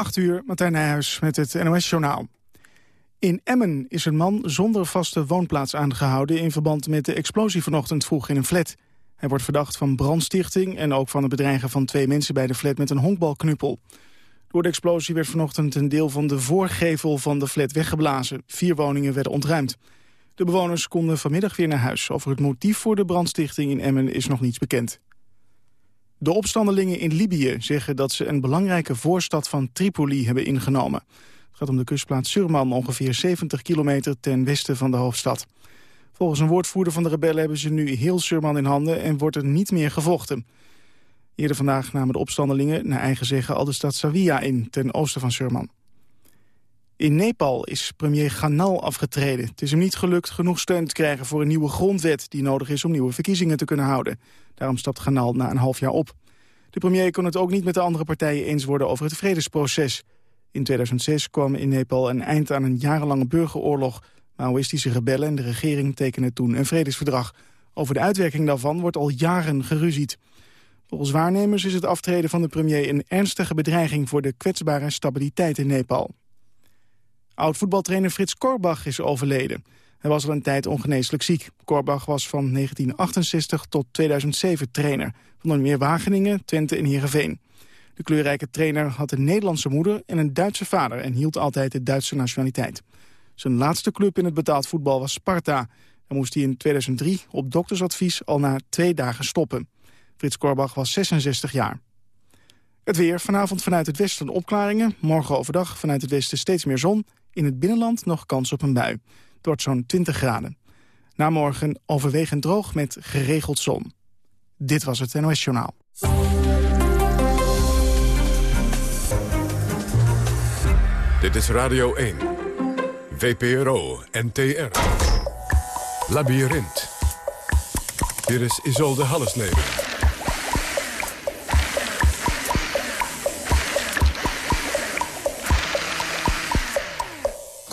8 uur, Martijn Nijhuis met het NOS-journaal. In Emmen is een man zonder vaste woonplaats aangehouden... in verband met de explosie vanochtend vroeg in een flat. Hij wordt verdacht van brandstichting... en ook van het bedreigen van twee mensen bij de flat met een honkbalknuppel. Door de explosie werd vanochtend een deel van de voorgevel van de flat weggeblazen. Vier woningen werden ontruimd. De bewoners konden vanmiddag weer naar huis. Over het motief voor de brandstichting in Emmen is nog niets bekend. De opstandelingen in Libië zeggen dat ze een belangrijke voorstad van Tripoli hebben ingenomen. Het gaat om de kustplaats Surman, ongeveer 70 kilometer ten westen van de hoofdstad. Volgens een woordvoerder van de rebellen hebben ze nu heel Surman in handen en wordt er niet meer gevochten. Eerder vandaag namen de opstandelingen naar eigen zeggen al de stad Sawiya in, ten oosten van Surman. In Nepal is premier Ghanal afgetreden. Het is hem niet gelukt genoeg steun te krijgen voor een nieuwe grondwet... die nodig is om nieuwe verkiezingen te kunnen houden. Daarom stapt Ghanal na een half jaar op. De premier kon het ook niet met de andere partijen eens worden over het vredesproces. In 2006 kwam in Nepal een eind aan een jarenlange burgeroorlog. Maoïstische rebellen en de regering tekenen toen een vredesverdrag. Over de uitwerking daarvan wordt al jaren geruzied. Volgens waarnemers is het aftreden van de premier een ernstige bedreiging... voor de kwetsbare stabiliteit in Nepal. Oud-voetbaltrainer Frits Korbach is overleden. Hij was al een tijd ongeneeslijk ziek. Korbach was van 1968 tot 2007 trainer. Van onder meer Wageningen, Twente en Heerenveen. De kleurrijke trainer had een Nederlandse moeder en een Duitse vader... en hield altijd de Duitse nationaliteit. Zijn laatste club in het betaald voetbal was Sparta. Daar moest hij in 2003 op doktersadvies al na twee dagen stoppen. Frits Korbach was 66 jaar. Het weer. Vanavond vanuit het westen opklaringen. Morgen overdag vanuit het westen steeds meer zon. In het binnenland nog kans op een bui. Het wordt zo'n 20 graden. Na morgen overwegend droog met geregeld zon. Dit was het NOS Journaal. Dit is Radio 1. VPRO NTR. Labyrinth. Hier is Isolde Hallesleden.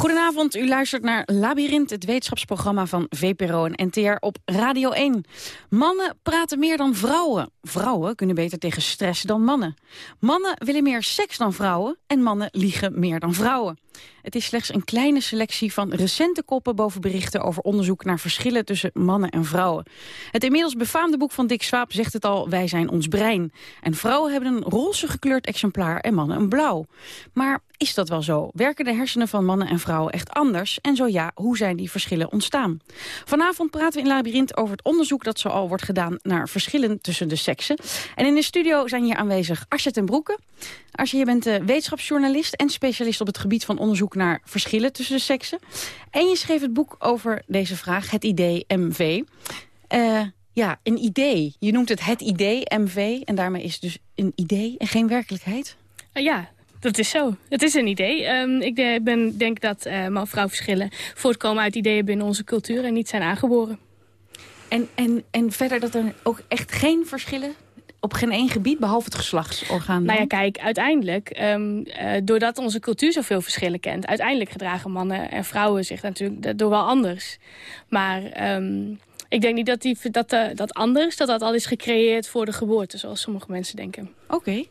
Goedenavond, u luistert naar Labyrinth, het wetenschapsprogramma van VPRO en NTR op Radio 1. Mannen praten meer dan vrouwen. Vrouwen kunnen beter tegen stress dan mannen. Mannen willen meer seks dan vrouwen en mannen liegen meer dan vrouwen. Het is slechts een kleine selectie van recente koppen boven berichten over onderzoek naar verschillen tussen mannen en vrouwen. Het inmiddels befaamde boek van Dick Swaap zegt het al, wij zijn ons brein. En vrouwen hebben een roze gekleurd exemplaar en mannen een blauw. Maar is dat wel zo? Werken de hersenen van mannen en vrouwen echt anders? En zo ja, hoe zijn die verschillen ontstaan? Vanavond praten we in Labyrinth over het onderzoek dat zo al wordt gedaan naar verschillen tussen de seksen. En in de studio zijn hier aanwezig Asja ten Broeke. Asja, je bent uh, wetenschapsjournalist en specialist op het gebied van onderzoek naar verschillen tussen de seksen. En je schreef het boek over deze vraag, het idee MV. Uh, ja, een idee. Je noemt het het idee MV en daarmee is het dus een idee en geen werkelijkheid? Uh, ja, dat is zo. Het is een idee. Um, ik de, ben, denk dat uh, man-vrouw verschillen voortkomen uit ideeën binnen onze cultuur en niet zijn aangeboren. En, en, en verder dat er ook echt geen verschillen op geen één gebied, behalve het geslachtsorgaan? Nou ja, kijk, uiteindelijk, um, uh, doordat onze cultuur zoveel verschillen kent... uiteindelijk gedragen mannen en vrouwen zich natuurlijk door wel anders. Maar um, ik denk niet dat, die, dat, uh, dat anders, dat dat al is gecreëerd voor de geboorte... zoals sommige mensen denken. Oké. Okay.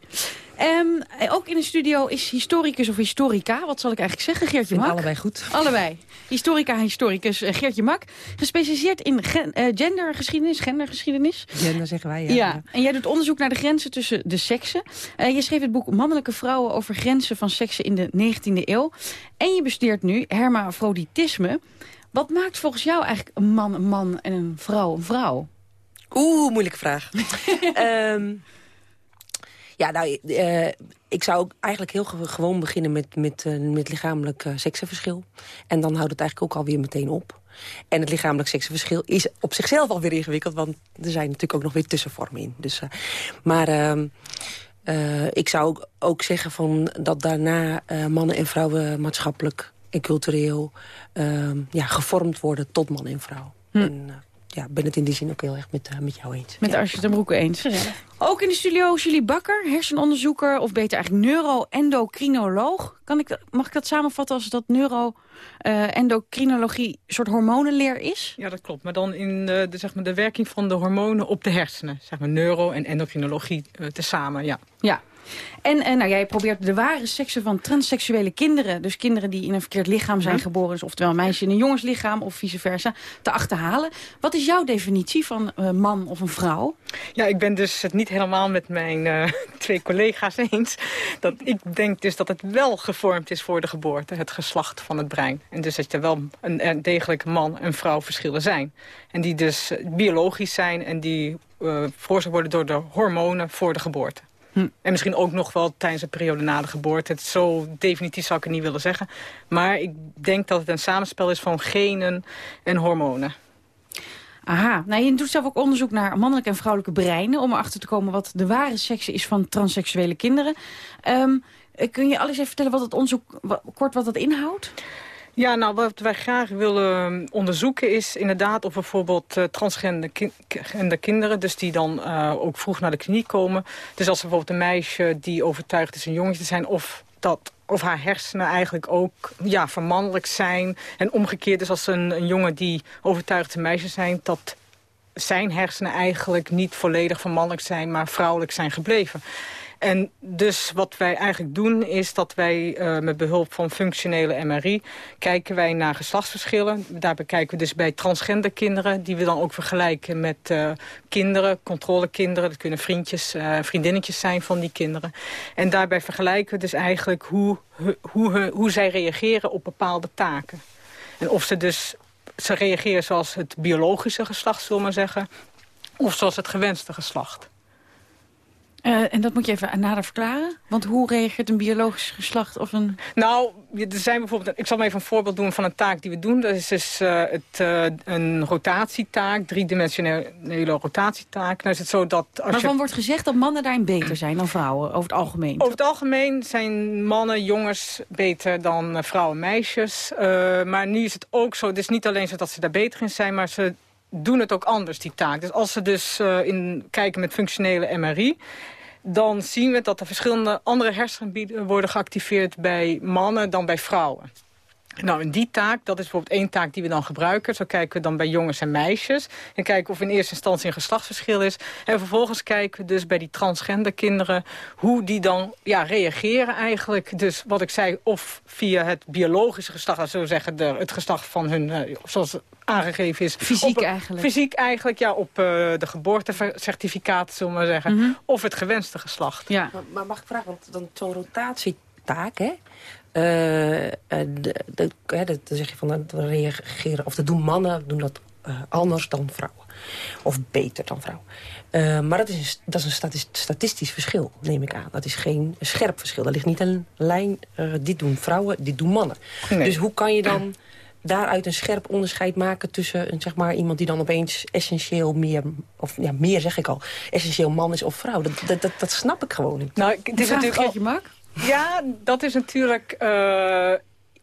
Um, ook in de studio is historicus of historica. Wat zal ik eigenlijk zeggen? Geertje Mak. allebei goed. Allebei. Historica, historicus uh, Geertje Mak. Gespecialiseerd in gen uh, gendergeschiedenis, gendergeschiedenis. Gender zeggen wij, ja. ja. En jij doet onderzoek naar de grenzen tussen de seksen. Uh, je schreef het boek Mannelijke Vrouwen over grenzen van seksen in de 19e eeuw. En je bestudeert nu hermafroditisme. Wat maakt volgens jou eigenlijk een man een man en een vrouw een vrouw? Oeh, moeilijke vraag. um, ja, nou, uh, ik zou eigenlijk heel gewoon beginnen met, met, uh, met lichamelijk uh, seksenverschil. En dan houdt het eigenlijk ook alweer meteen op. En het lichamelijk seksenverschil is op zichzelf alweer ingewikkeld... want er zijn natuurlijk ook nog weer tussenvormen in. Dus, maar ehm, ik zou ook zeggen van dat daarna mannen en vrouwen maatschappelijk en cultureel ehm, ja, gevormd worden tot man en vrouw. Hm. En, ja, ben het in die zin ook heel erg met, uh, met jou eens. Met ja. Arsje ten Broeke eens. Ja. Ook in de studio Julie Bakker, hersenonderzoeker... of beter eigenlijk neuroendocrinoloog. Kan ik, mag ik dat samenvatten als dat neuroendocrinologie uh, een soort hormonenleer is? Ja, dat klopt. Maar dan in de, de, zeg maar, de werking van de hormonen op de hersenen. Zeg maar neuro en endocrinologie uh, tezamen, ja. Ja, En uh, nou, jij probeert de ware seksen van transseksuele kinderen... dus kinderen die in een verkeerd lichaam zijn geboren... Dus oftewel een meisje in een jongenslichaam of vice versa, te achterhalen. Wat is jouw definitie van uh, man of een vrouw? Ja, ik ben dus het niet helemaal met mijn uh, twee collega's eens. Dat ik denk dus dat het wel gevormd is voor de geboorte, het geslacht van het brein. En dus dat er wel een, een degelijke man en vrouw verschillen zijn. En die dus biologisch zijn en die veroorzaakt worden door de hormonen voor de geboorte. Hm. En misschien ook nog wel tijdens de periode na de geboorte. Het zo definitief zou ik het niet willen zeggen. Maar ik denk dat het een samenspel is van genen en hormonen. Aha, nou, je doet zelf ook onderzoek naar mannelijke en vrouwelijke breinen... om erachter te komen wat de ware seks is van transseksuele kinderen. Um, kun je alles even vertellen wat het onderzoek, kort wat dat inhoudt? Ja, nou, wat wij graag willen onderzoeken is inderdaad of bijvoorbeeld uh, transgender kinderen, dus die dan uh, ook vroeg naar de kliniek komen. Dus als bijvoorbeeld een meisje die overtuigd is een jongetje te zijn, of dat of haar hersenen eigenlijk ook ja, vermannelijk zijn. En omgekeerd dus als een, een jongen die overtuigd een meisje zijn... dat zijn hersenen eigenlijk niet volledig vermannelijk zijn... maar vrouwelijk zijn gebleven. En dus wat wij eigenlijk doen is dat wij uh, met behulp van functionele MRI... kijken wij naar geslachtsverschillen. Daarbij kijken we dus bij transgender kinderen... die we dan ook vergelijken met uh, kinderen, controlekinderen. Dat kunnen vriendjes, uh, vriendinnetjes zijn van die kinderen. En daarbij vergelijken we dus eigenlijk hoe, hoe, hoe zij reageren op bepaalde taken. En of ze dus ze reageren zoals het biologische geslacht, zullen we maar zeggen... of zoals het gewenste geslacht. Uh, en dat moet je even nader verklaren? Want hoe reageert een biologisch geslacht of een... Nou, er zijn bijvoorbeeld... Ik zal maar even een voorbeeld doen van een taak die we doen. Dat is dus uh, het, uh, een rotatietaak, driedimensionele rotatietaak. Nou is het zo dat... Als Waarvan je... wordt gezegd dat mannen daarin beter zijn dan vrouwen, over het algemeen? Over het algemeen zijn mannen, jongens beter dan vrouwen en meisjes. maar nu is het ook zo, het is niet alleen zo dat ze daar beter in zijn... maar ze doen het ook anders, die taak. Dus als ze dus in, kijken met functionele MRI dan zien we dat er verschillende andere hersengebieden worden geactiveerd bij mannen dan bij vrouwen. Nou, en die taak, dat is bijvoorbeeld één taak die we dan gebruiken. Zo kijken we dan bij jongens en meisjes. En kijken of in eerste instantie een geslachtsverschil is. En vervolgens kijken we dus bij die transgender kinderen... hoe die dan ja, reageren eigenlijk. Dus wat ik zei, of via het biologische geslacht... zo zeggen, de, het geslacht van hun, uh, zoals aangegeven is. Fysiek eigenlijk? Fysiek eigenlijk, ja, op uh, de geboortecertificaat, zullen we maar zeggen. Mm -hmm. Of het gewenste geslacht. Ja. Maar, maar mag ik vragen, want dan zo'n rotatietaak, hè? Uh, de, de, dan zeg je van, dat reageren, of dat doen mannen doen dat uh, anders dan vrouwen. Of beter dan vrouwen. Uh, maar dat is een, dat is een statistisch verschil, neem ik aan. Dat is geen scherp verschil. Er ligt niet een lijn, dit doen vrouwen, dit doen mannen. Nee. Dus hoe kan je dan daaruit een scherp onderscheid maken tussen zeg maar, iemand die dan opeens essentieel meer, of ja, meer zeg ik al, essentieel man is of vrouw. Dat, dat, dat, dat snap ik gewoon niet. Nou, het is natuurlijk je Mark? Ja, dat is natuurlijk uh,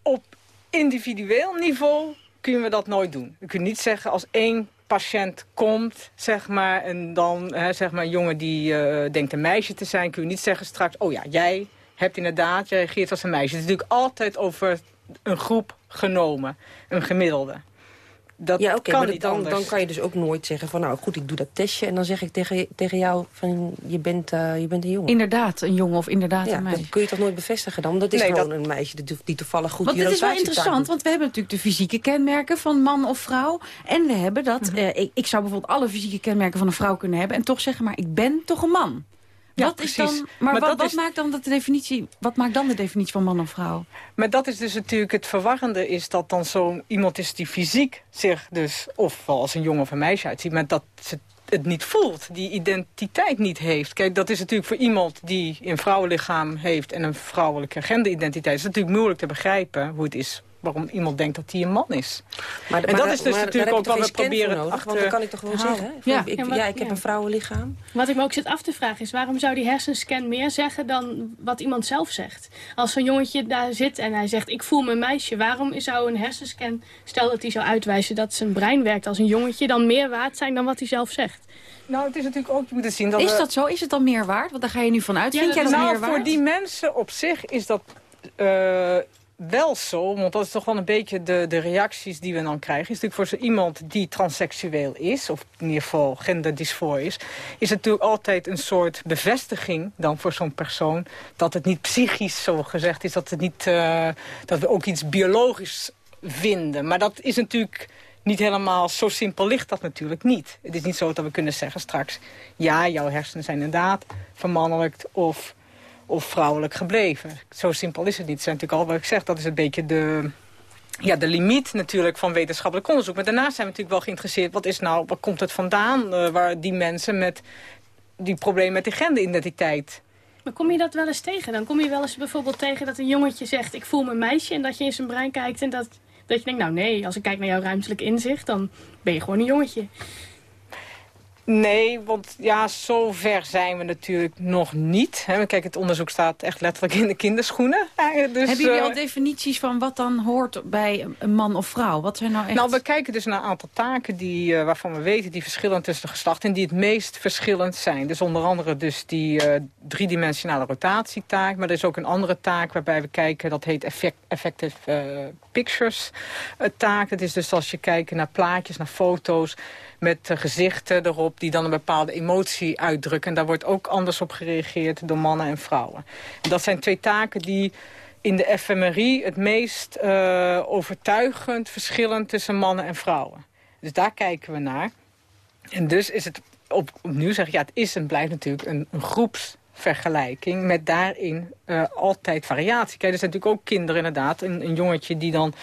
op individueel niveau kunnen we dat nooit doen. We kunnen niet zeggen als één patiënt komt, zeg maar, en dan, hè, zeg maar, een jongen die uh, denkt een meisje te zijn, kun je niet zeggen straks, oh ja, jij hebt inderdaad, jij reageert als een meisje. Het is natuurlijk altijd over een groep genomen, een gemiddelde. Dat ja, oké, okay, maar dan, dan kan je dus ook nooit zeggen van... nou goed, ik doe dat testje en dan zeg ik tegen, tegen jou van je bent, uh, je bent een jongen. Inderdaad, een jongen of inderdaad ja, een meisje. dat kun je toch nooit bevestigen dan? Dat is nee, gewoon dat... een meisje die, die toevallig goed Want het is wel interessant, want we hebben natuurlijk de fysieke kenmerken van man of vrouw. En we hebben dat, mm -hmm. uh, ik, ik zou bijvoorbeeld alle fysieke kenmerken van een vrouw kunnen hebben... en toch zeggen, maar ik ben toch een man. Ja, wat precies. Is dan, maar, maar wat, wat is... maakt dan de definitie, wat maakt dan de definitie van man of vrouw? Maar dat is dus natuurlijk het verwarrende, is dat dan zo iemand is die fysiek zich dus, ofwel als een jongen of een meisje uitziet, maar dat ze het niet voelt, die identiteit niet heeft. Kijk, dat is natuurlijk voor iemand die een vrouwenlichaam heeft en een vrouwelijke genderidentiteit, is natuurlijk moeilijk te begrijpen hoe het is waarom iemand denkt dat hij een man is. Maar, en maar, dat is dus maar, natuurlijk ook wat we proberen nodig, achter... Want dan kan ik toch gewoon zeggen, ja. Ik, Ja, maar- ja, ik heb ja. een vrouwenlichaam. Wat ik me ook zit af te vragen is... waarom zou die hersenscan meer zeggen dan wat iemand zelf zegt? Als zo'n jongetje daar zit en hij zegt... ik voel me een meisje, waarom zou een hersenscan... stel dat hij zou uitwijzen dat zijn brein werkt als een jongetje... dan meer waard zijn dan wat hij zelf zegt? Nou, het is natuurlijk ook, je moet het zien... Dat Is we- dat zo? Is het dan meer waard? Want daar ga je nu van uit. Ja, Vind jij dat- nou, meer waard? voor die mensen op zich is dat... eh, wel zo, want dat is toch wel een beetje de, de reacties die we dan krijgen. Is natuurlijk voor zo iemand die transseksueel is, of in ieder geval genderdysfoor is... is het natuurlijk altijd een soort bevestiging dan voor zo'n persoon... dat het niet psychisch zo gezegd is, dat, het niet, uh, dat we ook iets biologisch vinden. Maar dat is natuurlijk niet helemaal zo simpel ligt dat natuurlijk niet. Het is niet zo dat we kunnen zeggen straks... ja, jouw hersenen zijn inderdaad vermannelijkt of of vrouwelijk gebleven. Zo simpel is het niet. Het zijn natuurlijk al wat ik zeg, dat is een beetje de, ja, de limiet natuurlijk van wetenschappelijk onderzoek. Maar daarnaast zijn we natuurlijk wel geïnteresseerd... wat is nou, wat komt het vandaan uh, waar die mensen met die problemen met die genderidentiteit... Maar kom je dat wel eens tegen? Dan kom je wel eens bijvoorbeeld tegen dat een jongetje zegt... ik voel me een meisje en dat je in zijn brein kijkt en dat, dat je denkt... nou nee, als ik kijk naar jouw ruimtelijk inzicht, dan ben je gewoon een jongetje. Nee, want ja, zo ver zijn we natuurlijk nog niet. Kijk, het onderzoek staat echt letterlijk in de kinderschoenen. Dus, Hebben jullie al uh, definities van wat dan hoort bij een man of vrouw? Wat zijn nou echt... Nou, we kijken dus naar een aantal taken die, uh, waarvan we weten... die verschillen tussen de geslachten en die het meest verschillend zijn. Dus onder andere dus die uh, driedimensionale rotatietaak. Maar er is ook een andere taak waarbij we kijken... dat heet effect, effective pictures taak. Dat is dus als je kijkt naar plaatjes, naar foto's met gezichten erop die dan een bepaalde emotie uitdrukken. En daar wordt ook anders op gereageerd door mannen en vrouwen. En dat zijn twee taken die in de fMRI het meest uh, overtuigend verschillen tussen mannen en vrouwen. Dus daar kijken we naar. En dus is het op, opnieuw zeg ja, het is en blijft natuurlijk een, een groepsvergelijking met daarin uh, altijd variatie. Kijk, er zijn natuurlijk ook kinderen inderdaad. Een, een jongetje die dan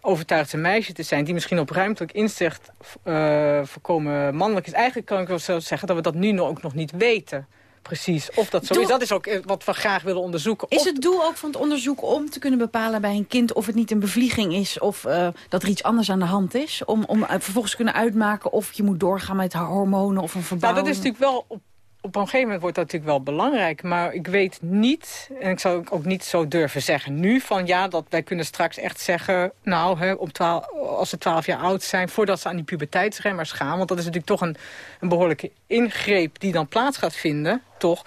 overtuigd een meisje te zijn... die misschien op ruimtelijk inzicht uh, voorkomen mannelijk is. Eigenlijk kan ik wel zo zeggen dat we dat nu ook nog niet weten. Precies, of dat zo is. Dat is ook eh, wat we graag willen onderzoeken. Is het doel ook van het onderzoek om te kunnen bepalen bij een kind... of het niet een bevlieging is of uh, dat er iets anders aan de hand is? Om, om vervolgens te kunnen uitmaken of je moet doorgaan met hormonen of een verbouwing? Nou, dat is natuurlijk wel op op een gegeven moment wordt dat natuurlijk wel belangrijk. Maar ik weet niet, en ik zou ook niet zo durven zeggen nu... van ja, dat wij kunnen straks echt zeggen... nou, hè, op 12, als ze 12 jaar oud zijn... voordat ze aan die puberteitsremmers gaan... want dat is natuurlijk toch een, een behoorlijke ingreep... die dan plaats gaat vinden, toch?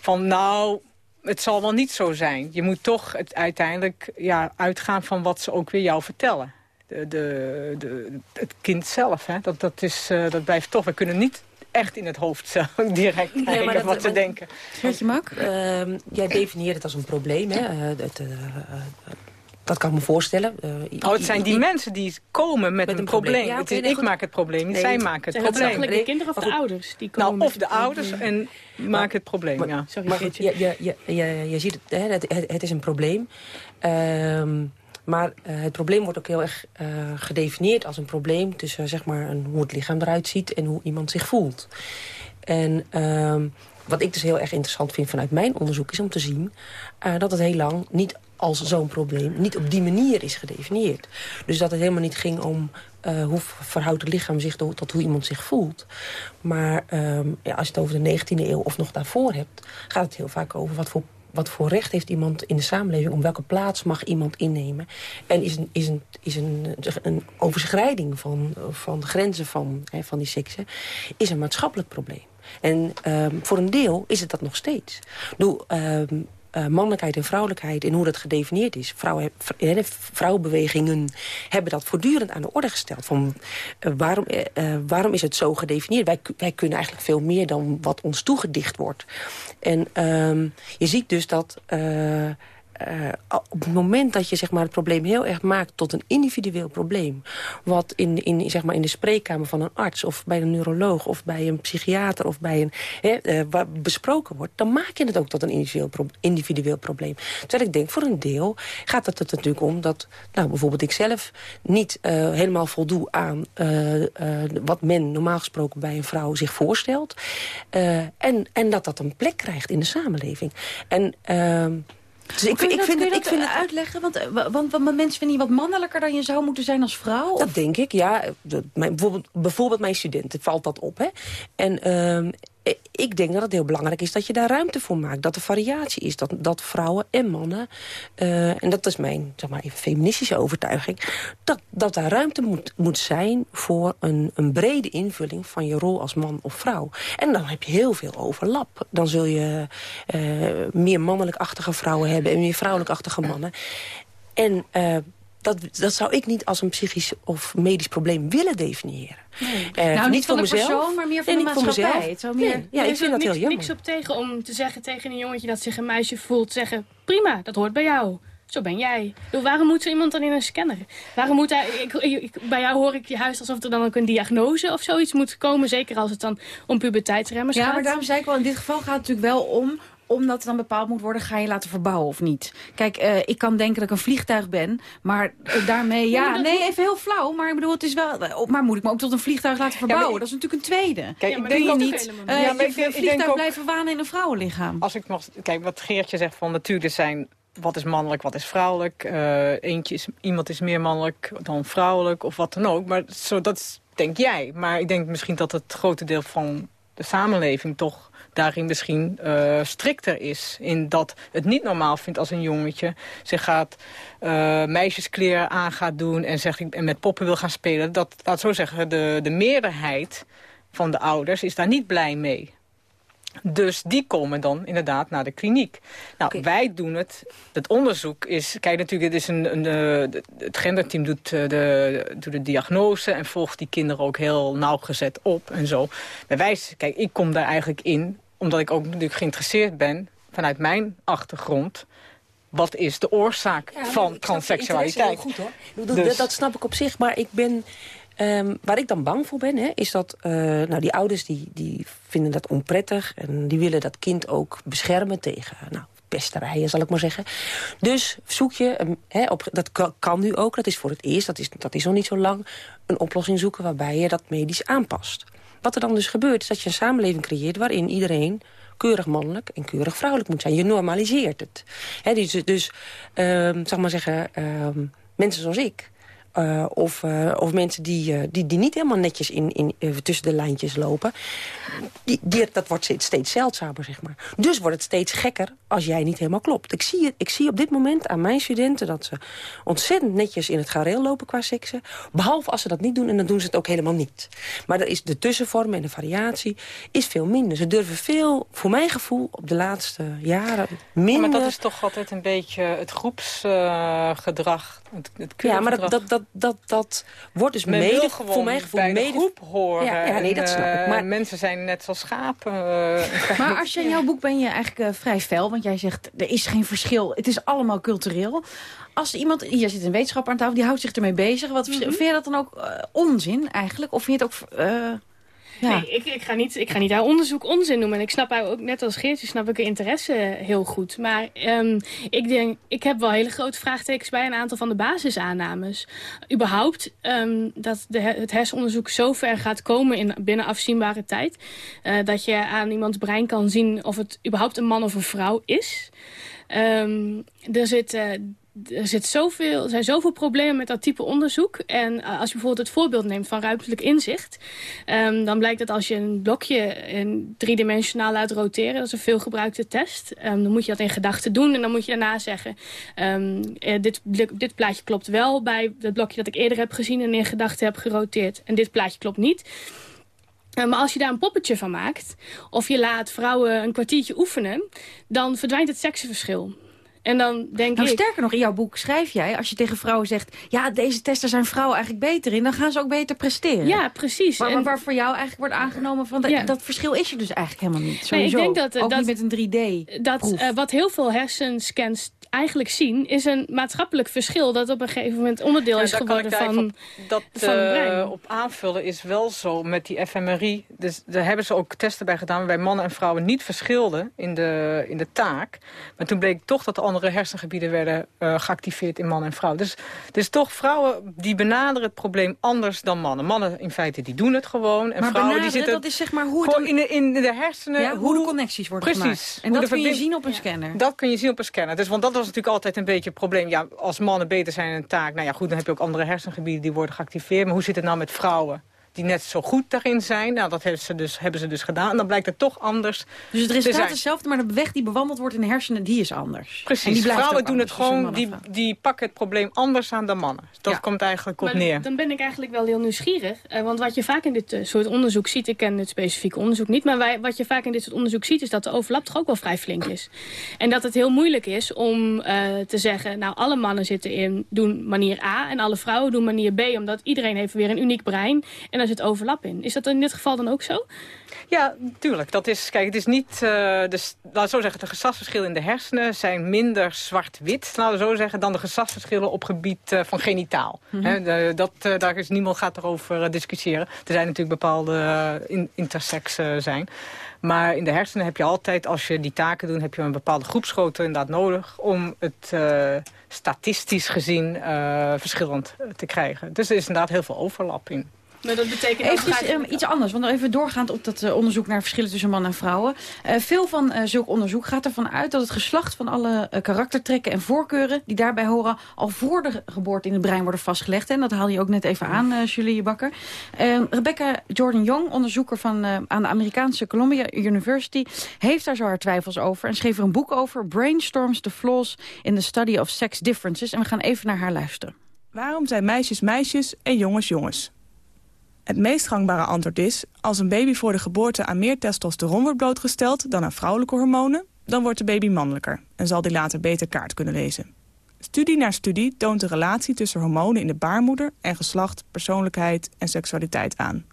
Van nou, het zal wel niet zo zijn. Je moet toch het uiteindelijk ja, uitgaan van wat ze ook weer jou vertellen. De, de, de, het kind zelf, hè? Dat, dat, is, uh, dat blijft toch. We kunnen niet echt in het hoofd zo direct nee, wat te denken. je Mak? Uh, jij definieert het als een probleem. Hè? Uh, het, uh, dat kan ik me voorstellen. oh, het zijn die mensen die komen met, met een, probleem. probleem. Ja, okay, nee, ik maak het probleem, niet zij maken het probleem. Zijn de kinderen of de ouders? Die nou, komen nou, of de ouders en maken het probleem, maar, ja. Sorry, maar goed, je, je, je, je, je ziet het, hè, het, het, het is een probleem. Ehm maar uh, het probleem wordt ook heel erg uh, gedefinieerd als een probleem... tussen zeg maar, een, hoe het lichaam eruit ziet en hoe iemand zich voelt. En uh, wat ik dus heel erg interessant vind vanuit mijn onderzoek... is om te zien uh, dat het heel lang niet als zo'n probleem... niet op die manier is gedefinieerd. Dus dat het helemaal niet ging om hoe verhoudt het lichaam zich tot, hoe iemand zich voelt. Maar ja, als je het over de 19e eeuw of nog daarvoor hebt... gaat het heel vaak over wat voor wat voor recht heeft iemand in de samenleving... om welke plaats mag iemand innemen. En is een, is een, is een, een overschrijding van, van de grenzen van, hè, van die seksen... is een maatschappelijk probleem. En um, voor een deel is het dat nog steeds. Doe, uh, mannelijkheid en vrouwelijkheid en hoe dat gedefinieerd is. Vrouwen, vrouwenbewegingen hebben dat voortdurend aan de orde gesteld. Van, uh, waarom, uh, waarom is het zo gedefinieerd? Wij, wij kunnen eigenlijk veel meer dan wat ons toegedicht wordt. En ehm, je ziet dus dat uh, op het moment dat je zeg maar, het probleem heel erg maakt tot een individueel probleem... wat in, in, zeg maar, in de spreekkamer van een arts of bij een neuroloog... of bij een psychiater of bij een, hè, uh, besproken wordt... dan maak je het ook tot een individueel, individueel probleem. Terwijl ik denk, voor een deel gaat het er natuurlijk om... dat nou, bijvoorbeeld ik zelf niet uh, helemaal voldoe aan wat men normaal gesproken bij een vrouw zich voorstelt. en, en dat dat een plek krijgt in de samenleving. En... Ehm, dus ik, ik, vind het, ik vind het uitleggen, want, eh, want, want mensen vinden je wat mannelijker dan je zou moeten zijn als vrouw? Dat denk ik, ja. Bijvoorbeeld, bijvoorbeeld mijn studenten valt dat op. Hè. En uh, ik denk dat het heel belangrijk is dat je daar ruimte voor maakt. Dat er variatie is. Dat, dat vrouwen en mannen, uh, en dat is mijn zeg maar, feministische overtuiging... dat, dat daar ruimte moet, moet zijn voor een, een brede invulling van je rol als man of vrouw. En dan heb je heel veel overlap. Dan zul je uh, meer mannelijk-achtige vrouwen hebben en meer vrouwelijk-achtige mannen. En uh, dat, dat zou ik niet als een psychisch of medisch probleem willen definiëren. Nee. Uh, nou, niet, voor mezelf. de persoon, maar meer voor nee, de maatschappij. Het zou meer... Nee, ja, ik vind dat niks, heel jammer. niks op tegen om te zeggen tegen een jongetje dat zich een meisje voelt. Zeggen, prima, dat hoort bij jou. Zo ben jij. Waarom moet zo iemand dan in een scanner? Waarom moet hij, ik, ik, bij jou hoor ik juist alsof er dan ook een diagnose of zoiets moet komen. Zeker als het dan om puberteitsremmers gaat. Ja, maar daarom zei ik wel, in dit geval gaat het natuurlijk wel om omdat het dan bepaald moet worden, ga je laten verbouwen of niet? Kijk, uh, ik kan denken dat ik een vliegtuig ben, maar uh, daarmee, ja, nee, even heel flauw. Maar ik bedoel, het is wel, uh, maar moet ik me ook tot een vliegtuig laten verbouwen? Ja, ik, dat is natuurlijk een tweede. Kijk, ja, ik denk je niet ja, maar ik, een vliegtuig ook, blijven wanen in een vrouwenlichaam. Als ik nog, kijk, wat Geertje zegt van natuurlijk zijn wat is mannelijk, wat is vrouwelijk. Uh, eentje is, iemand is meer mannelijk dan vrouwelijk of wat dan ook. Maar zo, dat denk jij. Maar ik denk misschien dat het grote deel van de samenleving toch daarin misschien uh, strikter is. In dat het niet normaal vindt als een jongetje zich gaat uh, meisjeskleren aan gaat doen en, zegt, en met poppen wil gaan spelen. Dat, laat zo zeggen, de, de meerderheid van de ouders is daar niet blij mee. Dus die komen dan inderdaad naar de kliniek. Nou, wij doen het. Het onderzoek is... Kijk, natuurlijk, het, is een, een, een het genderteam doet eh, de, doet de diagnose... en volgt die kinderen ook heel nauwgezet op en zo. Maar wij, kijk, ik kom daar eigenlijk in... omdat ik ook natuurlijk geïnteresseerd ben... vanuit mijn achtergrond wat is de oorzaak van transseksualiteit. Goed, hoor. Dat, dus, dat, snap ik op zich, maar ik ben Um, waar ik dan bang voor ben, hè, is dat uh, nou, die ouders die, die vinden dat onprettig... en die willen dat kind ook beschermen tegen nou, pesterijen, zal ik maar zeggen. Dus zoek je, um, hè, op, dat kan, nu ook, dat is voor het eerst, dat is, dat is nog niet zo lang... een oplossing zoeken waarbij je dat medisch aanpast. Wat er dan dus gebeurt, is dat je een samenleving creëert... waarin iedereen keurig mannelijk en keurig vrouwelijk moet zijn. Je normaliseert het. Dus, dus um, zeg maar zeggen, um, mensen zoals ik uh, of, uh, of mensen die, uh, die, die niet helemaal netjes in, in, tussen de lijntjes lopen. Die, die, dat wordt steeds zeldzamer, zeg maar. Dus wordt het steeds gekker als jij niet helemaal klopt. Ik zie, ik zie op dit moment aan mijn studenten dat ze ontzettend netjes in het gareel lopen qua seksen. Behalve als ze dat niet doen en dan doen ze het ook helemaal niet. Maar er is de tussenvorm en de variatie is veel minder. Ze durven veel, voor mijn gevoel, op de laatste jaren minder... maar dat is toch altijd een beetje het groepsgedrag, het, het Ja, maar dat, dat, dat, dat, dat wordt dus Men mede, voor mijn gevoel, bij mede... groep horen. Ja, ja nee, dat snap ik. Eh, maar mensen zijn net zoals schapen. Uh, maar als je in jouw boek ben je eigenlijk uh, vrij fel, want jij zegt er is geen verschil. Het is allemaal cultureel. Als iemand, hier zit een wetenschapper aan tafel, die houdt zich ermee bezig. Wat, mm -hmm. Vind je dat dan ook onzin eigenlijk? Of vind je het ook... Nee, ik, ik, ga niet, ik ga niet daar onderzoek onzin noemen. En ik snap ook, net als Geertje, snap ik de interesse heel goed. Maar um, ik denk, ik heb wel hele grote vraagtekens bij een aantal van de basisaannames. Überhaupt um, dat de, het hersenonderzoek zo ver gaat komen in binnen afzienbare tijd. Uh, dat je aan iemands brein kan zien of het überhaupt een man of een vrouw is. Um, er zit... Uh, er, zit zoveel, er zijn zoveel problemen met dat type onderzoek. En uh, als je bijvoorbeeld het voorbeeld neemt van ruimtelijk inzicht... Um, dan blijkt dat als je een blokje in driedimensionaal laat roteren... dat is een veelgebruikte test. Um, dan moet je dat in gedachten doen en dan moet je daarna zeggen... Um, uh, dit, dit plaatje klopt wel bij het blokje dat ik eerder heb gezien... en in gedachten heb geroteerd. En dit plaatje klopt niet... Maar als je daar een poppetje van maakt... of je laat vrouwen een kwartiertje oefenen... dan verdwijnt het seksenverschil. En dan denk nou, ik... Sterker nog, in jouw boek schrijf jij, als je tegen vrouwen zegt... ja, deze testen zijn vrouwen eigenlijk beter in... dan gaan ze ook beter presteren. Ja, precies. Maar, maar waar voor jou eigenlijk wordt aangenomen... van ja. dat verschil is er dus eigenlijk helemaal niet. Sowieso. Nee, ik denk dat, ook dat, niet met een 3D dat uh, Wat heel veel hersenscans eigenlijk zien... is een maatschappelijk verschil dat op een gegeven moment onderdeel ja, is geworden van, van, dat, van het brein. Uh, op aanvullen is wel zo met die fMRI. Dus daar hebben ze ook testen bij gedaan... waarbij mannen en vrouwen niet verschilden in de, in de taak. Maar toen bleek toch dat de andere hersengebieden werden uh, geactiveerd in man en vrouw. Dus, dus toch vrouwen die benaderen het probleem anders dan mannen. Mannen in feite die doen het gewoon. En maar vrouwen die zitten dat is zeg maar hoe het in, de, in de hersenen... Ja, hoe, hoe, de connecties worden precies, gemaakt. En dat kun je zien op een scanner. Dat kun je zien op een scanner. Dus, want dat was natuurlijk altijd een beetje het probleem. Ja, als mannen beter zijn in een taak... nou ja, goed, dan heb je ook andere hersengebieden die worden geactiveerd. Maar hoe zit het nou met vrouwen? Die net zo goed daarin zijn. Nou, dat hebben ze dus, hebben ze dus gedaan. En dan blijkt het toch anders. Dus het resultaat is hetzelfde, maar de weg die bewandeld wordt in de hersenen, die is anders. Precies. En die Vrouwen doen het gewoon, die, die pakken het probleem anders aan dan mannen. Dat komt eigenlijk op neer. Dan ben ik eigenlijk wel heel nieuwsgierig. Uh, want wat je vaak in dit uh, soort onderzoek ziet, ik ken het specifieke onderzoek niet, maar wij, wat je vaak in dit soort onderzoek ziet, is dat de overlap toch ook wel vrij flink is. En dat het heel moeilijk is om uh, te zeggen, nou alle mannen zitten in, doen manier A en alle vrouwen doen manier B, omdat iedereen heeft weer een uniek brein en daar zit overlap in. Is dat in dit geval dan ook zo? Ja, tuurlijk. Dat is, kijk, het is niet, uh, dus, laten zo zeggen, de geslachtsverschillen in de hersenen zijn minder zwart-wit, laten we zo zeggen, dan de geslachtsverschillen op gebied uh, van genitaal. Mm -hmm. He, dat, uh, daar is niemand gaat erover discussiëren. Er zijn natuurlijk bepaalde in, intersex zijn. Maar in de hersenen heb je altijd, als je die taken doet... heb je een bepaalde groepsgrootte inderdaad nodig... om het uh, statistisch gezien uh, verschillend te krijgen. Dus er is inderdaad heel veel overlap in. Maar dat betekent even um, iets anders, want even doorgaand op dat uh, onderzoek naar verschillen tussen mannen en vrouwen. Uh, veel van uh, zulk onderzoek gaat ervan uit dat het geslacht van alle karaktertrekken en voorkeuren die daarbij horen al voor de geboorte in het brein worden vastgelegd. En dat haalde je ook net even aan, Julie Bakker. Ehm, Rebecca Jordan Young, onderzoeker van, aan de Amerikaanse Columbia University, heeft daar zo haar twijfels over en schreef er een boek over, Brainstorms the Flaws in the Study of Sex Differences. En we gaan even naar haar luisteren. Waarom zijn meisjes meisjes en jongens jongens? Het meest gangbare antwoord is... als een baby voor de geboorte aan meer testosteron wordt blootgesteld... dan aan vrouwelijke hormonen, dan wordt de baby mannelijker... en zal die later beter kaart kunnen lezen. Studie na studie toont de relatie tussen hormonen in de baarmoeder... en geslacht, persoonlijkheid en seksualiteit aan.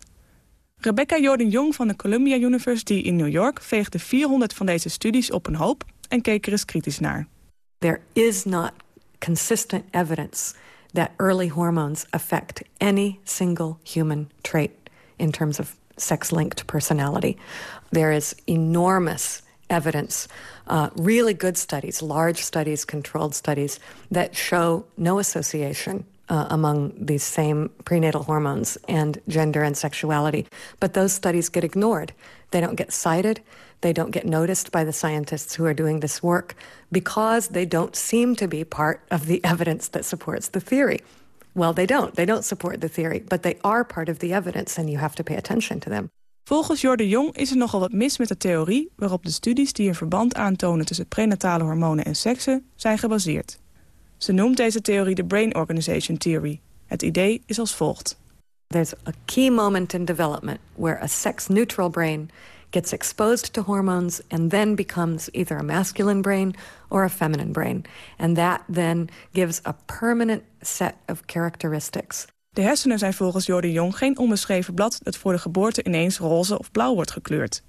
Rebecca Jordan-Jong van de Columbia University in New York... veegde 400 van deze studies op een hoop en keek er eens kritisch naar. There is not consistent evidence that early hormones affect any single human trait in terms of sex-linked personality. There is enormous evidence, uh, really good studies, large studies, controlled studies, that show no association uh, among these same prenatal hormones and gender and sexuality. But those studies get ignored. They don't get cited. They don't get noticed by the scientists who are doing this work because they don't seem to be part of the evidence that supports the theory. Well, they don't. They don't support the theory, but they are part of the evidence and you have to pay attention to them. Volgens Jordan Jong is er nogal wat mis met de theorie waarop de studies die een verband aantonen tussen prenatale hormonen en seksen zijn gebaseerd. Ze noemt deze theorie de Brain Organization Theory. Het idee is als volgt. There's a key moment in development where a sex-neutral brain gets exposed to hormones and then becomes either a masculine brain or a feminine brain. And that then gives a permanent set of characteristics. De hersenen zijn volgens Jordan Jong geen onbeschreven blad dat voor de geboorte ineens roze of blauw wordt gekleurd.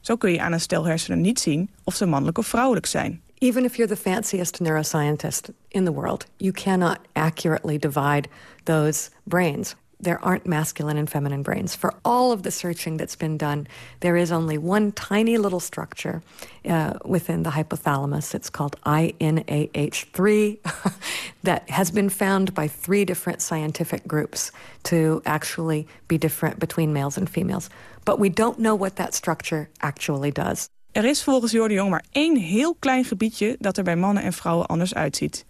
Zo kun je aan een stel hersenen niet zien of ze mannelijk of vrouwelijk zijn. Even if you're the fanciest neuroscientist in the world, you cannot accurately divide those brains. There aren't masculine and feminine brains. For all of the searching that's been done, there is only one tiny little structure uh, within the hypothalamus. It's called INAH3 that has been found by three different scientific groups to actually be different between males and females. But we don't know what that structure actually does. Er is volgens Jordi Jong maar één heel klein gebiedje dat er bij mannen en vrouwen anders uitziet.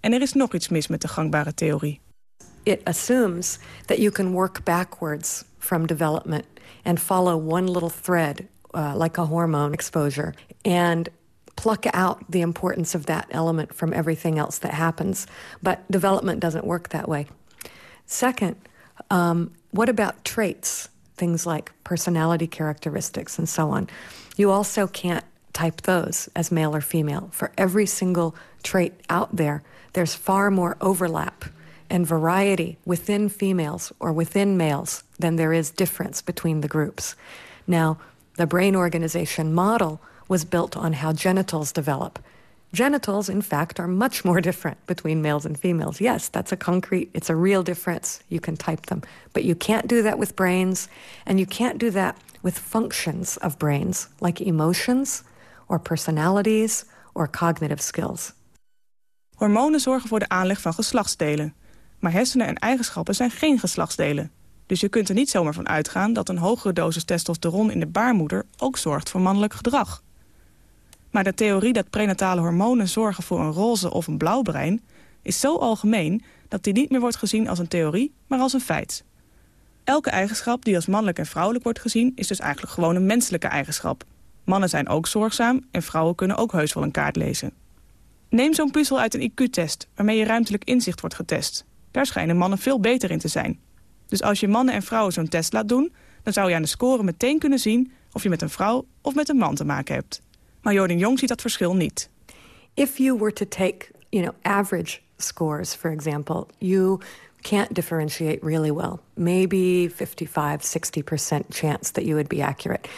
En er is nog iets mis met de gangbare theorie. It assumes that you can work backwards from development and follow one little thread, uh, like a hormone exposure, and pluck out the importance of that element from everything else that happens. But development doesn't work that way. Second, um, what about traits? Things like personality characteristics and so on. You also can't type those as male or female. For every single trait out there, there's far more overlap and variety within females or within males than there is difference between the groups. Now, the brain organization model was built on how genitals develop. Genitals, in fact, are much more different between males and females. Yes, that's a concrete, it's a real difference. You can type them. But you can't do that with brains, and you can't do that with functions of brains, like emotions or personalities or cognitive skills. Hormonen zorgen voor de aanleg van geslachtsdelen. Maar hersenen en eigenschappen zijn geen geslachtsdelen. Dus je kunt er niet zomaar van uitgaan dat een hogere dosis testosteron in de baarmoeder ook zorgt voor mannelijk gedrag. Maar de theorie dat prenatale hormonen zorgen voor een roze of een blauw brein is zo algemeen dat die niet meer wordt gezien als een theorie, maar als een feit. Elke eigenschap die als mannelijk en vrouwelijk wordt gezien... is dus eigenlijk gewoon een menselijke eigenschap. Mannen zijn ook zorgzaam en vrouwen kunnen ook heus wel een kaart lezen. Neem zo'n puzzel uit een IQ-test, waarmee je ruimtelijk inzicht wordt getest. Daar schijnen mannen veel beter in te zijn. Dus als je mannen en vrouwen zo'n test laat doen... dan zou je aan de score meteen kunnen zien... of je met een vrouw of met een man te maken hebt. Maar Jodin Jong ziet dat verschil niet. If you were to take, you know, average scores, for example, you can't differentiate really well. Maybe 55, 60% chance that you would be accurate.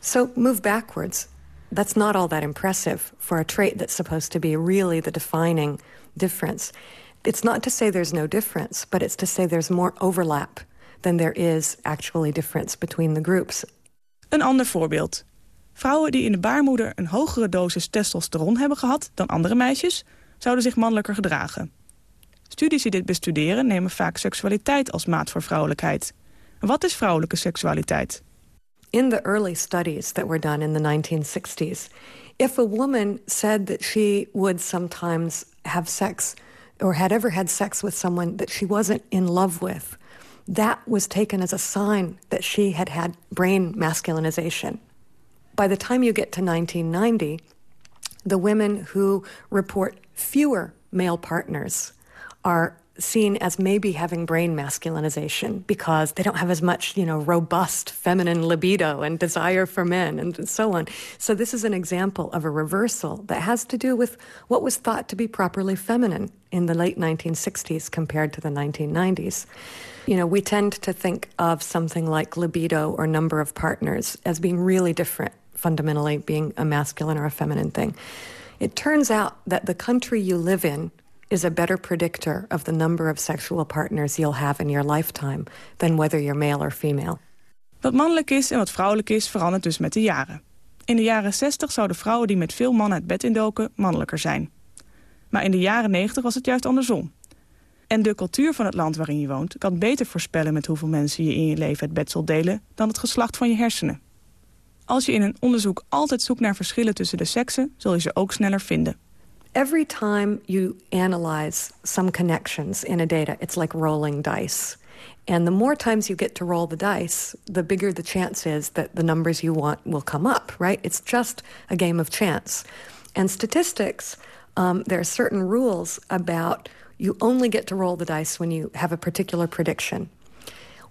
So move backwards. That's not all that impressive for a trait that's supposed to be really the defining difference. It's not to say there's no difference, but it's to say there's more overlap than there is actually difference between the groups. Een ander voorbeeld. Vrouwen die in de baarmoeder een hogere dosis testosteron hebben gehad dan andere meisjes, zouden zich mannelijker gedragen. Studies die dit bestuderen nemen vaak seksualiteit als maat voor vrouwelijkheid. Wat is vrouwelijke seksualiteit? In the early studies that were done in the 1960s, if a woman said that she would sometimes have sex or had ever had sex with someone that she wasn't in love with, that was taken as a sign that she had had brain masculinization. By the time you get to 1990, the women who report fewer male partners are seen as maybe having brain masculinization because they don't have as much, you know, robust feminine libido and desire for men and so on. So this is an example of a reversal that has to do with what was thought to be properly feminine in the late 1960s compared to the 1990s. You know, we tend to think of something like libido or number of partners as being really different, fundamentally being a masculine or a feminine thing. It turns out that the country you live in is a better predictor of the number of sexual partners you'll have in your lifetime than whether you're male or female. Wat mannelijk is en wat vrouwelijk is verandert dus met de jaren. In de jaren 60 zouden vrouwen die met veel mannen het bed indoken mannelijker zijn. Maar in de jaren 90 was het juist andersom. En de cultuur van het land waarin je woont kan beter voorspellen met hoeveel mensen je in je leven het bed zult delen dan het geslacht van je hersenen. Als je in een onderzoek altijd zoekt naar verschillen tussen de seksen, zul je ze ook sneller vinden. Every time you analyze some connections in a data, it's like rolling dice. And the more times you get to roll the dice, the bigger the chance is that the numbers you want will come up, right? It's just a game of chance. And statistics, um, there are certain rules about you only get to roll the dice when you have a particular prediction.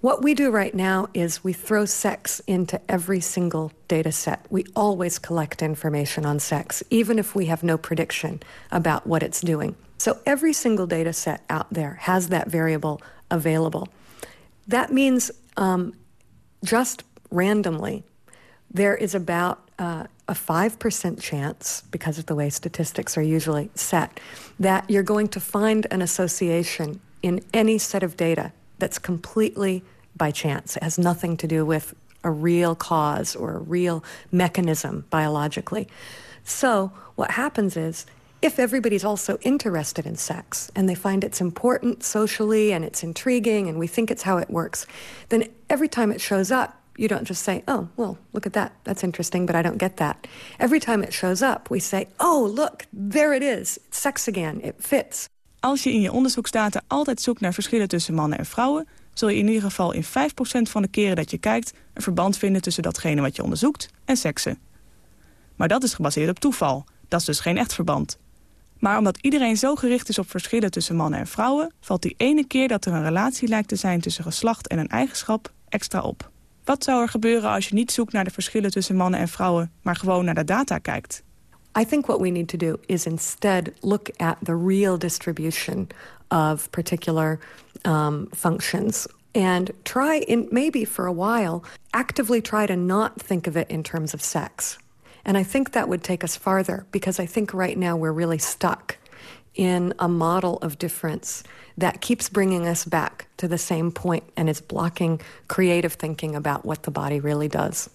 What we do right now is we throw sex into every single data set. We always collect information on sex, even if we have no prediction about what it's doing. So every single data set out there has that variable available. That means um, just randomly, there is about uh, a 5% chance, because of the way statistics are usually set, that you're going to find an association in any set of data that's completely by chance. It has nothing to do with a real cause or a real mechanism biologically. So what happens is if everybody's also interested in sex and they find it's important socially and it's intriguing and we think it's how it works, then every time it shows up, you don't just say, oh, well, look at that. That's interesting, but I don't get that. Every time it shows up, we say, oh, look, there it is. It's sex again. It fits. Als je in je onderzoeksdata altijd zoekt naar verschillen tussen mannen en vrouwen... zul je in ieder geval in 5% van de keren dat je kijkt... een verband vinden tussen datgene wat je onderzoekt en seksen. Maar dat is gebaseerd op toeval. Dat is dus geen echt verband. Maar omdat iedereen zo gericht is op verschillen tussen mannen en vrouwen... valt die ene keer dat er een relatie lijkt te zijn tussen geslacht en een eigenschap extra op. Wat zou er gebeuren als je niet zoekt naar de verschillen tussen mannen en vrouwen... maar gewoon naar de data kijkt? I think what we need to do is instead look at the real distribution of particular um, functions and try in maybe for a while actively try to not think of it in terms of sex. And i think that would take us farther because i think right now we're really stuck in a model of difference that keeps bringing us back to the same point and is blocking creative thinking about what the body really does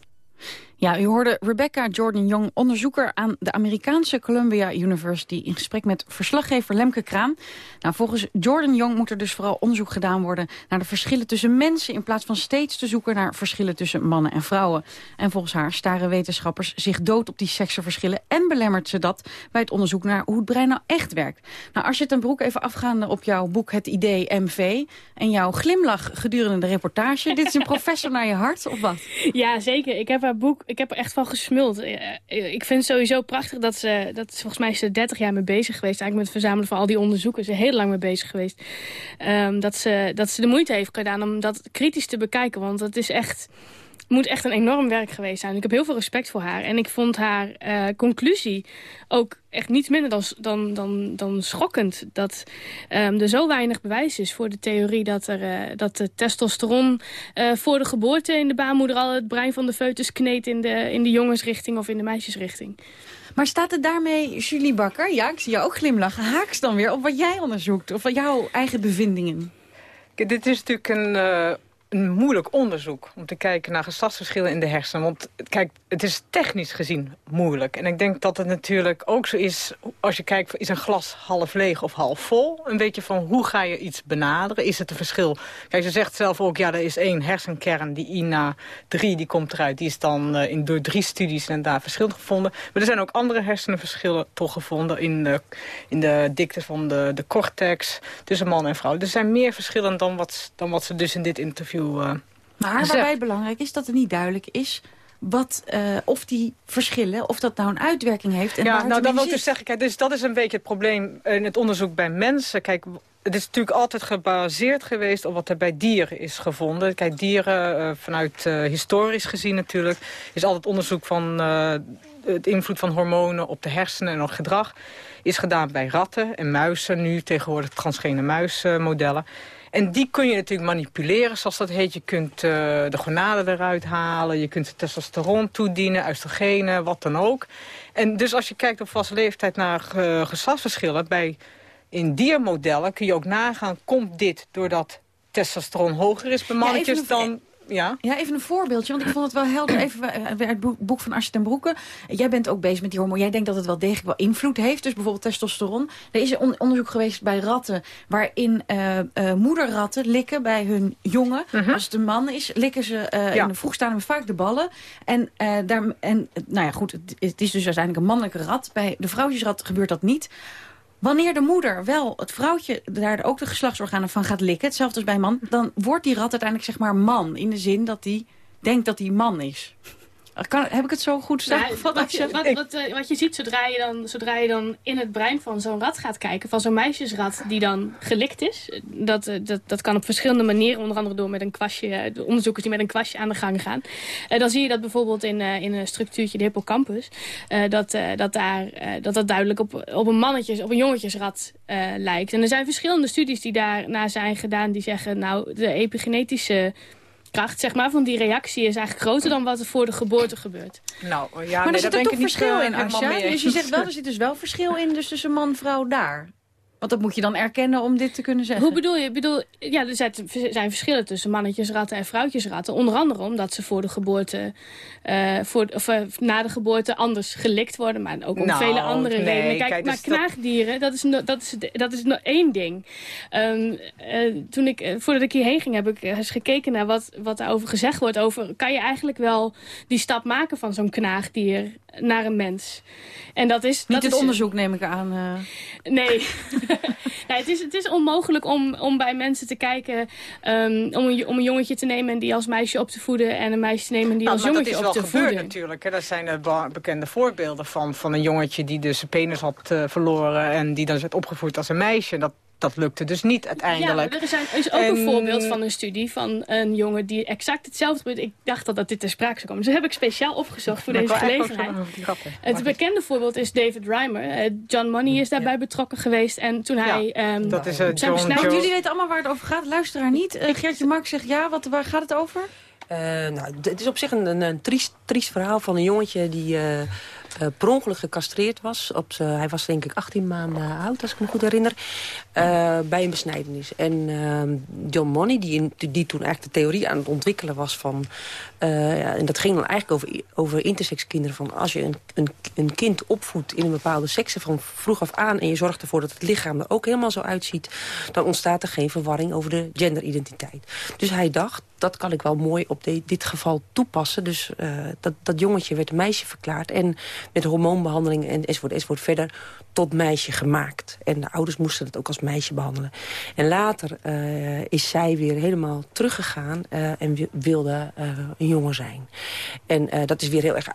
Ja, u hoorde Rebecca Jordan Young, onderzoeker aan de Amerikaanse Columbia University... in gesprek met verslaggever Lemke Kraan. Nou, volgens Jordan Young moet er dus vooral onderzoek gedaan worden... naar de verschillen tussen mensen... in plaats van steeds te zoeken naar verschillen tussen mannen en vrouwen. En volgens haar staren wetenschappers zich dood op die seksenverschillen... en belemmert ze dat bij het onderzoek naar hoe het brein nou echt werkt. Nou, als je ten broek even afgaande op jouw boek Het Idee MV... en jouw glimlach gedurende de reportage... dit is een professor naar je hart, of wat? Ja, zeker. Ik heb haar boek ik heb er echt van gesmuld. Eh, eh, ik vind het sowieso prachtig dat ze, dat volgens mij is ze 30 jaar mee bezig geweest. Eigenlijk met het verzamelen van al die onderzoeken. Ze is heel lang mee bezig geweest. Um, dat, ze, dat ze de moeite heeft gedaan om dat kritisch te bekijken. Want het is echt moet echt een enorm werk geweest zijn. Ik heb heel veel respect voor haar. En ik vond haar uh, conclusie ook echt niets minder dan, dan, dan, dan schokkend. Dat um, er zo weinig bewijs is voor de theorie dat, er, uh, dat de testosteron uh, voor de geboorte in de baarmoeder al het brein van de foetus kneedt in de, in de jongensrichting of in de meisjesrichting. Maar staat het daarmee, Julie Bakker, ja, ik zie je ook glimlachen, haaks dan weer op wat jij onderzoekt of jouw eigen bevindingen? Dit is natuurlijk een een moeilijk onderzoek om te kijken naar geslachtsverschillen in de hersenen. Want kijk, het is technisch gezien moeilijk. En ik denk dat het natuurlijk ook zo is, als je kijkt, is een glas half leeg of half vol? Een beetje van hoe ga je iets benaderen? Is het een verschil? Kijk, ze zegt zelf ook, ja, er is één hersenkern, die INA 3, die komt eruit. Die is dan uh, in, door drie studies en daar verschillend gevonden. Maar er zijn ook andere hersenenverschillen toch gevonden in de, in de dikte van de, de cortex tussen man en vrouw. Er zijn meer verschillen dan wat, dan wat ze dus in dit interview uh, maar waarbij belangrijk is dat het niet duidelijk is wat, uh, of die verschillen, of dat nou een uitwerking heeft. En ja, nou dat wil ik dus zeggen. Kijk, dus dat is een beetje het probleem in het onderzoek bij mensen. Kijk, het is natuurlijk altijd gebaseerd geweest op wat er bij dieren is gevonden. Kijk, dieren, uh, vanuit uh, historisch gezien natuurlijk, is altijd onderzoek van het invloed van hormonen op de hersenen en op gedrag. Is gedaan bij ratten en muizen, nu tegenwoordig transgene muismodellen. En die kun je natuurlijk manipuleren, zoals dat heet. Je kunt uh, de gonade eruit halen, je kunt testosteron toedienen, oestrogenen, wat dan ook. En dus als je kijkt op vaste leeftijd naar uh, geslachtsverschillen... Bij, in diermodellen kun je ook nagaan, komt dit doordat testosteron hoger is bij mannetjes ja, dan ja. ja, even een voorbeeldje, want ik vond het wel helder. Even weer het boek van Asje ten Broeke. Jij bent ook bezig met die hormoon. Jij denkt dat het wel degelijk wel invloed heeft. Dus bijvoorbeeld testosteron. Er is een onderzoek geweest bij ratten... waarin uh, uh, moederratten likken bij hun jongen. Uh mhm. -huh. Als het een man is, likken ze ja. in de vroeg staan vaak de ballen. En, daar, en nou ja, goed, het, het is dus uiteindelijk een mannelijke rat. Bij de vrouwtjesrat gebeurt dat niet. Wanneer de moeder wel het vrouwtje daar ook de geslachtsorganen van gaat likken... hetzelfde als bij man, dan wordt die rat uiteindelijk zeg maar man. In de zin dat hij denkt dat hij man is. Kan, heb ik het zo goed samengevat? wat, je, wat, wat, uh, wat je ziet zodra je dan, zodra je dan in het brein van zo'n rat gaat kijken... van zo'n meisjesrat die dan gelikt is... Dat, uh, dat, dat kan op verschillende manieren, onder andere door met een kwastje... de onderzoekers die met een kwastje aan de gang gaan. Uh, dan zie je dat bijvoorbeeld in, in een structuurtje, de hippocampus... dat, dat, daar, dat dat duidelijk op, op een mannetjes, op een jongetjesrat lijkt. En er zijn verschillende studies die daarna zijn gedaan... die zeggen, nou, de epigenetische kracht zeg maar, van die reactie is eigenlijk groter dan wat er voor de geboorte gebeurt. Nou, ja, maar nee, er zit er toch verschil in, Asja? Dus je zegt wel, er zit dus wel verschil in dus tussen man en vrouw daar. Want dat moet je dan erkennen om dit te kunnen zeggen. Hoe bedoel je? Ik bedoel, ja, er zijn verschillen tussen mannetjesratten en vrouwtjesratten. Onder andere omdat ze voor de geboorte, uh, voor, of, uh, na de geboorte anders gelikt worden. Maar ook om nou, vele andere nee, redenen. Kijk, kijk maar dus knaagdieren, dat... is, no, dat, is, dat is nog één ding. Um, uh, toen ik, voordat ik hierheen ging, heb ik eens gekeken naar wat, wat daarover gezegd wordt. Over, kan je eigenlijk wel die stap maken van zo'n knaagdier naar een mens? En dat is... Niet dat het is, onderzoek neem ik aan. Nee. nee, het, is, het is onmogelijk om, om bij mensen te kijken... Um, om, een, om een jongetje te nemen en die als meisje op te voeden... en een meisje te nemen die nou, als jongetje op te voeden. Dat is wel gebeurd natuurlijk. Hè. Dat zijn er bekende voorbeelden van, van een jongetje... die dus zijn penis had uh, verloren en die dan werd opgevoed als een meisje. Dat, dat lukte dus niet uiteindelijk. Ja, er is ook en... een voorbeeld van een studie van een jongen die exact hetzelfde gebeurt. Ik dacht dat, dat dit ter sprake zou komen. Dus dat heb ik speciaal opgezocht voor deze gelegenheid. Het bekende voorbeeld is David Reimer. Uh, John Money is daarbij ja. betrokken geweest. En toen ja, hij... Um, dat is uh, John, John... Nou, jullie weten allemaal waar het over gaat. Luister haar niet. Uh, Geertje Mark zegt ja. Wat, waar gaat het over? Uh, nou, het is op zich een, een, een triest, triest verhaal van een jongetje die... Uh, uh, per ongeluk gecastreerd was. Op hij was denk ik 18 maanden oud, als ik me goed herinner. Uh, bij een besnijdenis. En ehm, John Money, die, die toen eigenlijk de theorie aan het ontwikkelen was van... ja, en dat ging dan eigenlijk over, over intersex kinderen. Van als je een, een, een kind opvoedt in een bepaalde sekse van vroeg af aan... en je zorgt ervoor dat het lichaam er ook helemaal zo uitziet... dan ontstaat er geen verwarring over de genderidentiteit. Dus hij dacht, dat kan ik wel mooi op dit geval toepassen. Dus uh, dat, dat jongetje werd meisje verklaard. En met hormoonbehandeling en enzovoort, enzovoort verder tot meisje gemaakt. En de ouders moesten het ook als meisje behandelen. En later uh, is zij weer helemaal teruggegaan uh, en wilde een jongen zijn. En dat is weer heel erg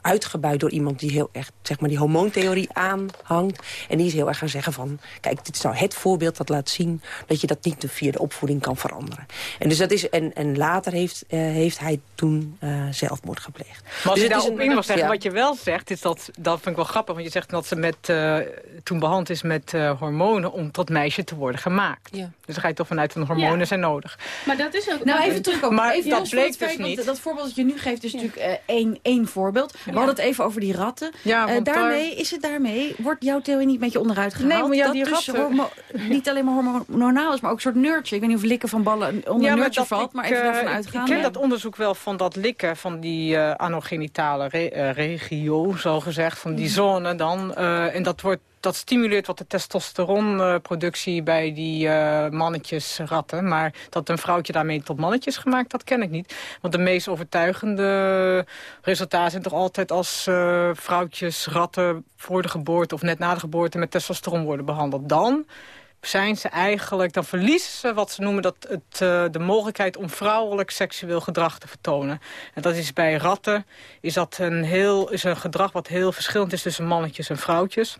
uitgebuit door iemand die heel erg zeg maar, die hormoontheorie aanhangt. En die is heel erg gaan zeggen van... kijk, dit is nou het voorbeeld dat laat zien dat je dat niet via de opvoeding kan veranderen. En dus dat is... En later heeft, uh, heeft hij toen uh, zelfmoord gepleegd. Maar als dus je daarop in mag zeggen, ja. wat je wel zegt, is dat, dat vind ik wel grappig. Want je zegt dat ze met, uh, toen behandeld is met hormonen om tot meisje te worden gemaakt. Ja. Dus dan ga je toch vanuit van hormonen ja. zijn nodig. Maar dat is ook... Nou, even terugkomen. Maar even dat bleek dus niet. Dat voorbeeld dat je nu geeft is natuurlijk één, één voorbeeld. We hadden het even over die ratten. Ja, daarmee, daar... is het daarmee, wordt jouw theorie niet met je onderuit gehaald? Nee, maar ja, die dus ratten... niet alleen maar hormonaal is, maar ook een soort nurtje. Ik weet niet of likken van ballen onder ja, nurtje valt, maar. Ik ken dat onderzoek wel van dat likken van die uh, anogenitale re uh, regio, zo gezegd, van die mm. zone dan. Uh, en dat wordt dat stimuleert wat de testosteronproductie bij die uh, mannetjesratten. Maar dat een vrouwtje daarmee tot mannetjes gemaakt, dat ken ik niet. Want de meest overtuigende resultaten zijn toch altijd als uh, vrouwtjes, ratten voor de geboorte of net na de geboorte met testosteron worden behandeld. Dan zijn ze eigenlijk, dan verliezen ze wat ze noemen dat het, uh, de mogelijkheid om vrouwelijk seksueel gedrag te vertonen. En dat is bij ratten is dat een, heel, is een gedrag wat heel verschillend is tussen mannetjes en vrouwtjes.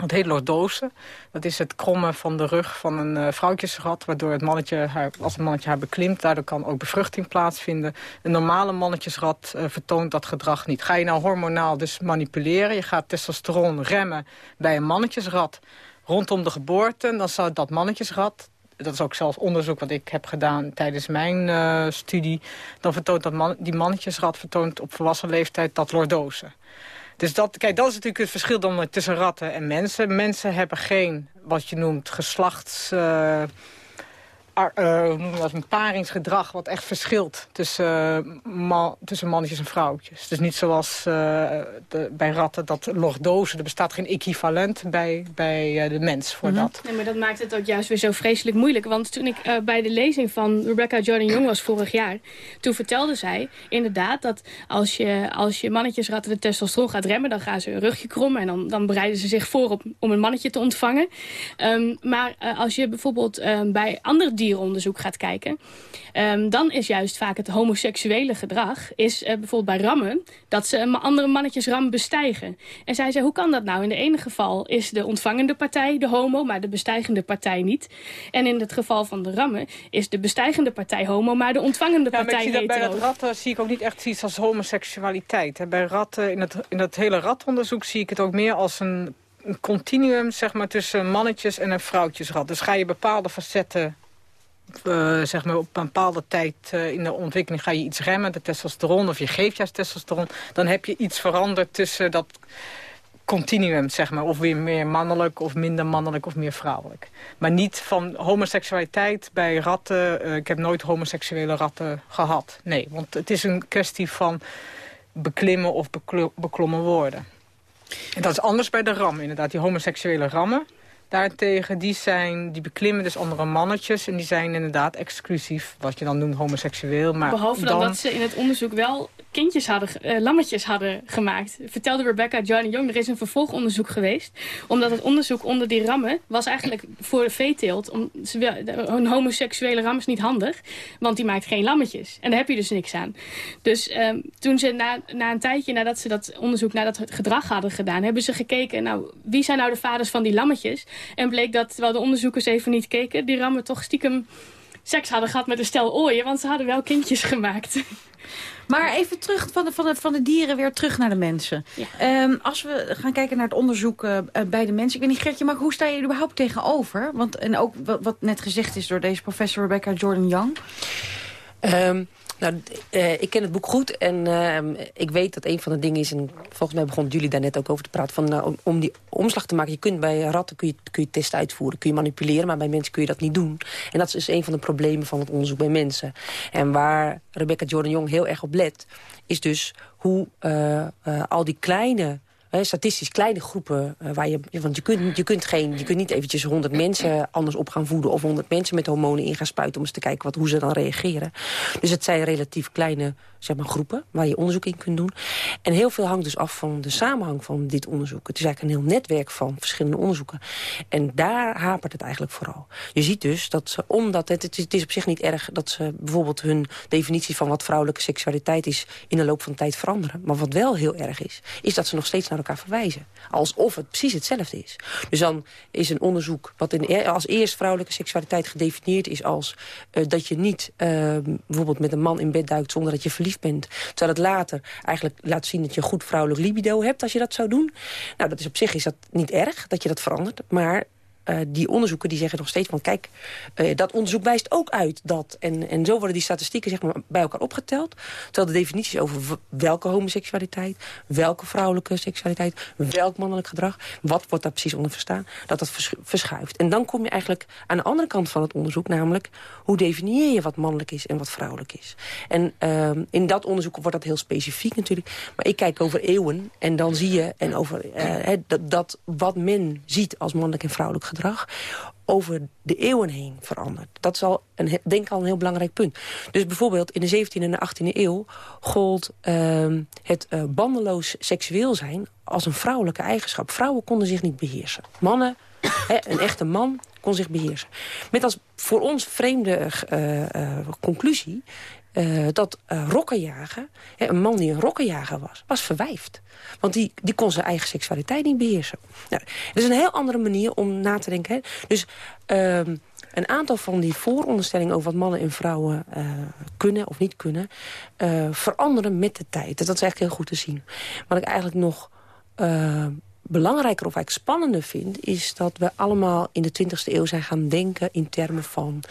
Dat heet lordose. Dat is het krommen van de rug van een uh, vrouwtjesrat... waardoor het mannetje haar, als het mannetje haar beklimt... daardoor kan ook bevruchting plaatsvinden. Een normale mannetjesrat uh, vertoont dat gedrag niet. Ga je nou hormonaal dus manipuleren... je gaat testosteron remmen bij een mannetjesrat rondom de geboorte. Dan zou dat mannetjesrat, dat is ook zelfs onderzoek wat ik heb gedaan tijdens mijn uh, studie. Dan vertoont dat man, die mannetjesrat vertoont op volwassen leeftijd dat lordose. Dus dat, kijk, dat is natuurlijk het verschil dan tussen ratten en mensen. Mensen hebben geen, wat je noemt, geslachts... Uh, uh, hoe noem je dat, een paringsgedrag wat echt verschilt tussen, uh, tussen mannetjes en vrouwtjes. Dus niet zoals uh, de, bij ratten dat lordose, er bestaat geen equivalent bij, bij de mens voor mm -hmm. dat. Nee, maar dat maakt het ook juist weer zo vreselijk moeilijk. Want toen ik bij de lezing van Rebecca Jordan Young was vorig jaar, toen vertelde zij inderdaad dat als je, als je mannetjesratten de testosteron gaat remmen, dan gaan ze hun rugje krommen en dan, dan bereiden ze zich voor op, om een mannetje te ontvangen. Um, maar als je bijvoorbeeld um, bij andere dierenonderzoek gaat kijken... Um, dan is juist vaak het homoseksuele gedrag... is uh, bijvoorbeeld bij rammen dat ze andere mannetjes ram bestijgen. En zij zei, hoe kan dat nou? In de ene geval is de ontvangende partij de homo... maar de bestijgende partij niet. En in het geval van de rammen is de bestijgende partij homo... maar de ontvangende ja, partij hetero. Bij dat ratten zie ik ook niet echt iets als homoseksualiteit. Bij ratten, in het, in het hele ratonderzoek zie ik het ook meer als een een continuum zeg maar, tussen mannetjes en een vrouwtjesrat. Dus ga je bepaalde facetten uh, zeg maar op een bepaalde tijd uh, in de ontwikkeling ga je iets remmen, de testosteron, of je geeft juist testosteron, dan heb je iets veranderd tussen dat continuum, zeg maar. Of weer meer mannelijk, of minder mannelijk, of meer vrouwelijk. Maar niet van homoseksualiteit bij ratten. Uh, ik heb nooit homoseksuele ratten gehad. Nee, want het is een kwestie van beklimmen of beklommen worden. En dat is anders bij de ram, inderdaad. Die homoseksuele rammen daartegen, die, zijn, die beklimmen dus andere mannetjes. En die zijn inderdaad exclusief, wat je dan noemt homoseksueel. Maar Behalve dan, dat ze in het onderzoek wel kindjes hadden, uh, lammetjes hadden gemaakt. Vertelde Rebecca Johnny Young, er is een vervolgonderzoek geweest. Omdat het onderzoek onder die rammen was eigenlijk voor de veeteelt. Om, een homoseksuele ram is niet handig, want die maakt geen lammetjes. En daar heb je dus niks aan. Dus um, toen ze na, na een tijdje nadat ze dat onderzoek naar dat gedrag hadden gedaan... hebben ze gekeken, nou, wie zijn nou de vaders van die lammetjes? En bleek dat, terwijl de onderzoekers even niet keken... die rammen toch stiekem seks hadden gehad met een stel ooien. Want ze hadden wel kindjes gemaakt. Maar even terug van de, van, de, van de dieren weer terug naar de mensen. Um, als we gaan kijken naar het onderzoek uh, bij de mensen. Ik weet niet, Gertje, maar hoe sta je er überhaupt tegenover? Want, en ook wat, wat net gezegd is door deze professor Rebecca Jordan Young. Um, Nou, uh, ik ken het boek goed en uh, ik weet dat een van de dingen is... en volgens mij begon jullie daar net ook over te praten... Van, uh, om, die omslag te maken. Je kunt bij ratten kun je, kun je testen uitvoeren, kun je manipuleren... maar bij mensen kun je dat niet doen. En dat is dus een van de problemen van het onderzoek bij mensen. En waar Rebecca Jordan-Jong heel erg op let... is dus hoe al die kleine statistisch kleine groepen. Uh, waar je, want je kunt, je, kunt geen, je kunt niet eventjes 100 mensen anders op gaan voeden... of 100 mensen met hormonen in gaan spuiten... om eens te kijken wat, hoe ze dan reageren. Dus het zijn relatief kleine zeg maar, groepen waar je onderzoek in kunt doen. En heel veel hangt dus af van de samenhang van dit onderzoek. Het is eigenlijk een heel netwerk van verschillende onderzoeken. En daar hapert het eigenlijk vooral. Je ziet dus dat ze, omdat het, het is op zich niet erg... dat ze bijvoorbeeld hun definitie van wat vrouwelijke seksualiteit is... in de loop van de tijd veranderen. Maar wat wel heel erg is, is dat ze nog steeds naar elkaar verwijzen. Alsof het precies hetzelfde is. Dus dan is een onderzoek wat in, als eerst vrouwelijke seksualiteit gedefinieerd is... als uh, dat je niet uh, bijvoorbeeld met een man in bed duikt zonder dat je verliefd bent. Terwijl het later eigenlijk laat zien dat je goed vrouwelijk libido hebt als je dat zou doen. Nou, dat is op zich is dat niet erg dat je dat verandert. Maar uh, die onderzoeken die zeggen nog steeds van... kijk, uh, dat onderzoek wijst ook uit dat... En, en zo worden die statistieken zeg maar, bij elkaar opgeteld. Terwijl de definities over welke homoseksualiteit... welke vrouwelijke seksualiteit, welk mannelijk gedrag... wat wordt daar precies onder verstaan, dat dat verschuift. En dan kom je eigenlijk aan de andere kant van het onderzoek... namelijk, hoe definieer je wat mannelijk is en wat vrouwelijk is. En uh, in dat onderzoek wordt dat heel specifiek natuurlijk. Maar ik kijk over eeuwen en dan zie je... en over uh, dat, dat wat men ziet als mannelijk en vrouwelijk gedrag over de eeuwen heen verandert. Dat is al een, denk al een heel belangrijk punt. Dus bijvoorbeeld in de 17e en de 18e eeuw gold uh, het uh, bandeloos seksueel zijn als een vrouwelijke eigenschap. Vrouwen konden zich niet beheersen. Mannen, een echte man kon zich beheersen. Met als voor ons vreemde uh, conclusie uh, dat uh, rokkenjager, hè, een man die een rokkenjager was, was verwijfd. Want die, die kon zijn eigen seksualiteit niet beheersen. Nou, dat is een heel andere manier om na te denken. Hè. Dus uh, een aantal van die vooronderstellingen over wat mannen en vrouwen uh, kunnen of niet kunnen... veranderen met de tijd. Dat is eigenlijk heel goed te zien. Wat ik eigenlijk nog belangrijker of eigenlijk spannender vind... is dat we allemaal in de 20e eeuw zijn gaan denken in termen van...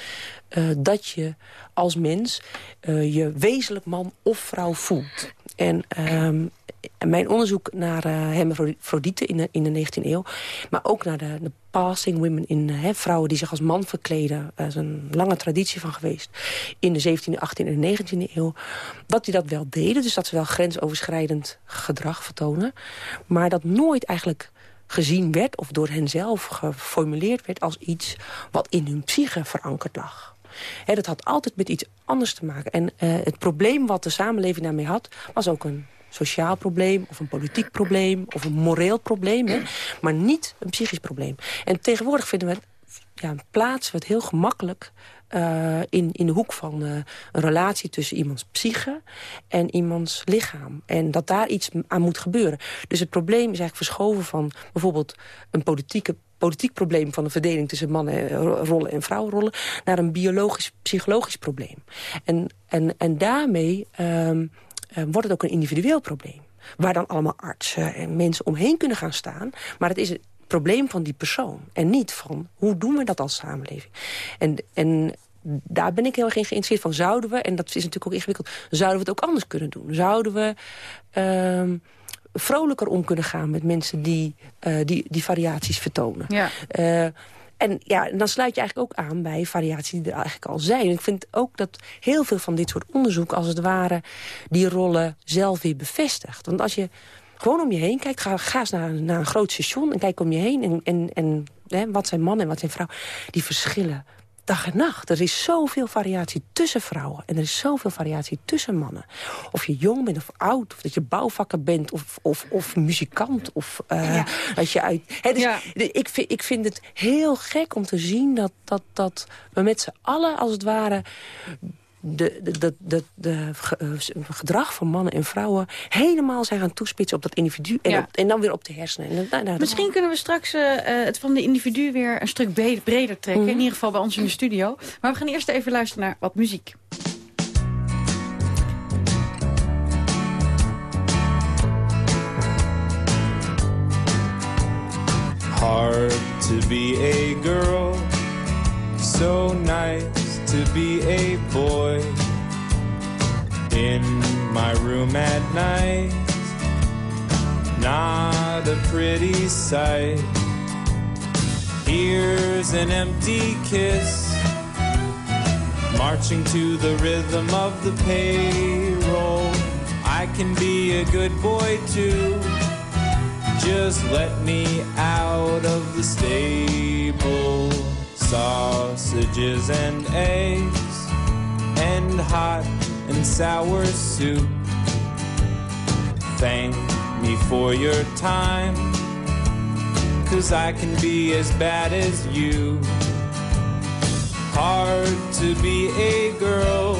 Uh, dat je als mens uh, je wezenlijk man of vrouw voelt. En um, mijn onderzoek naar uh, hermafrodieten in de, in de 19e eeuw... maar ook naar de, passing women, in, hè, vrouwen die zich als man verkleden... er is een lange traditie van geweest in de 17e, 18e en 19e eeuw... dat die dat wel deden, dus dat ze wel grensoverschrijdend gedrag vertonen... maar dat nooit eigenlijk gezien werd of door hen zelf geformuleerd werd... als iets wat in hun psyche verankerd lag. Dat had altijd met iets anders te maken. En uh, het probleem wat de samenleving daarmee had... was ook een sociaal probleem of een politiek probleem... of een moreel probleem, maar niet een psychisch probleem. En tegenwoordig vinden we ja, plaatsen we het heel gemakkelijk uh, in, in de hoek van uh, een relatie tussen iemands psyche en iemands lichaam. En dat daar iets aan moet gebeuren. Dus het probleem is eigenlijk verschoven van bijvoorbeeld een politieke politiek probleem van de verdeling tussen mannenrollen en vrouwenrollen... naar een biologisch-psychologisch probleem. En, en, en daarmee um, wordt het ook een individueel probleem. Waar dan allemaal artsen en mensen omheen kunnen gaan staan. Maar het is het probleem van die persoon. En niet van, hoe doen we dat als samenleving? En, en daar ben ik heel erg geïnteresseerd van. Zouden we, en dat is natuurlijk ook ingewikkeld... zouden we het ook anders kunnen doen? Zouden we... Uh, vrolijker om kunnen gaan met mensen die, uh, die, die variaties vertonen. Ja. Uh, en ja, dan sluit je eigenlijk ook aan bij variaties die er eigenlijk al zijn. Ik vind ook dat heel veel van dit soort onderzoek... als het ware die rollen zelf weer bevestigt. Want als je gewoon om je heen kijkt... ga, ga eens naar, naar een groot station en kijk om je heen... en, en, en hè, wat zijn mannen en wat zijn vrouwen... die verschillen dag en nacht. Er is zoveel variatie tussen vrouwen. En er is zoveel variatie tussen mannen. Of je jong bent of oud. Of dat je bouwvakker bent. Of, of, of muzikant. Of uh, ja. als je uit... Dus ja. ik, vind, ik vind het heel gek om te zien dat, dat, dat we met z'n allen als het ware de, de, de, de, de gedrag van mannen en vrouwen helemaal zijn gaan toespitsen op dat individu en, ja. op, en dan weer op de hersenen. En, nou, nou, Misschien kunnen we straks uh, het van de individu weer een stuk breder, trekken. Mm. In ieder geval bij ons in de studio. Maar we gaan eerst even luisteren naar wat muziek. Hard to be a girl, so nice to be a boy. in my room at night. Not a pretty sight. Here's an empty kiss marching to the rhythm of the payroll. I can be a good boy too. Just let me out of the stable. Sausages and eggs and hot and sour soup. Thank me for your time, cause I can be as bad as you. Hard to be a girl,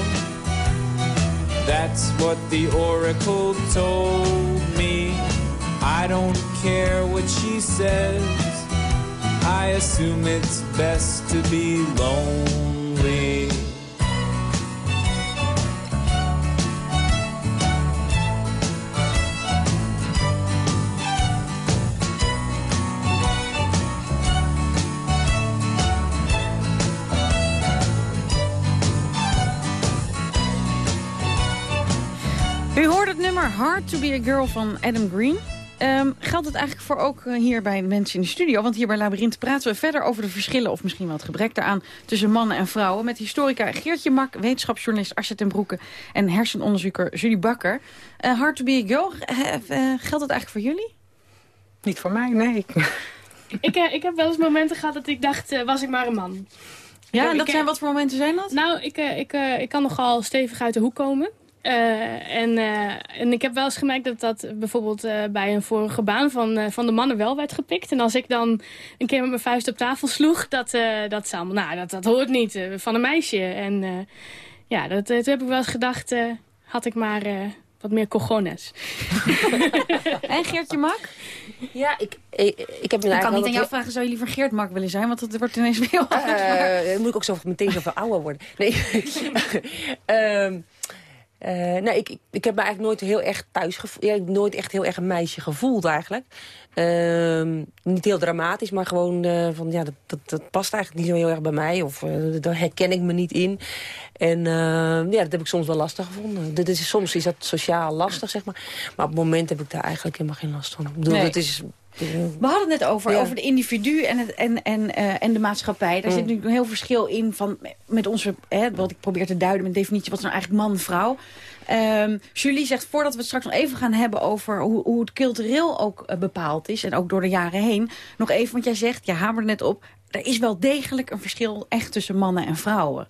that's what the oracle told me. I don't care what she says, I assume it's best to be lonely. U hoort het nummer Hard to be a Girl van Adam Green. Ehm, geldt het eigenlijk voor ook eh, hier bij de mensen in de studio? Want hier bij Labyrinth praten we verder over de verschillen... of misschien wel het gebrek daaraan tussen mannen en vrouwen... met historica Geertje Mak, wetenschapsjournalist Arsja ten Broeke... en hersenonderzoeker Julie Bakker. Eh, hard to be a Girl, eh, geldt het eigenlijk voor jullie? Niet voor mij, nee. Ik, ik heb wel eens momenten gehad dat ik dacht, was ik maar een man. Ja, en dat zijn wat voor momenten zijn dat? Nou, ik, eh, ik, eh, ik kan nogal stevig uit de hoek komen. Eh, en, eh, en ik heb wel eens gemerkt dat dat bijvoorbeeld eh, bij een vorige baan van, eh, van de mannen wel werd gepikt. En als ik dan een keer met mijn vuist op tafel sloeg, dat, eh, dat, allemaal, nou, dat, dat hoort niet van een meisje. En eh, ja, dat, toen heb ik wel eens gedacht, eh, had ik maar eh, wat meer cojones. En Geertje Mak? Ja, ik, ik, ik heb me Ik kan niet aan jou vragen, zou je liever Geert Mak willen zijn? Want het wordt ineens weer heel anders. Eh, dan moet ik ook zo meteen zoveel ouder worden. Nee. Ehm, eh, nee, ik, ik, ik heb me eigenlijk nooit heel erg thuis gevoeld. Ja, nooit echt heel erg een meisje gevoeld eigenlijk. Ehm, niet heel dramatisch, maar gewoon eh, van ja, dat, dat, dat past eigenlijk niet zo heel erg bij mij. Of eh, daar herken ik me niet in. En eh, ja, dat heb ik soms wel lastig gevonden. Dit is, soms is dat sociaal lastig, zeg maar. Maar op het moment heb ik daar eigenlijk helemaal geen last van. Ik bedoel, Nee. het is... We hadden het net over, Ja. over de individu en, het, en, en, eh, en de maatschappij. Daar Mm. zit natuurlijk een heel verschil in van, met onze, hè, wat ik probeer te duiden met definitie, wat is nou eigenlijk man, vrouw. Ehm, Julie zegt, voordat we het straks nog even gaan hebben over hoe, hoe het cultureel ook eh, bepaald is, en ook door de jaren heen, nog even, want jij zegt, je hamert net op, er is wel degelijk een verschil echt tussen mannen en vrouwen.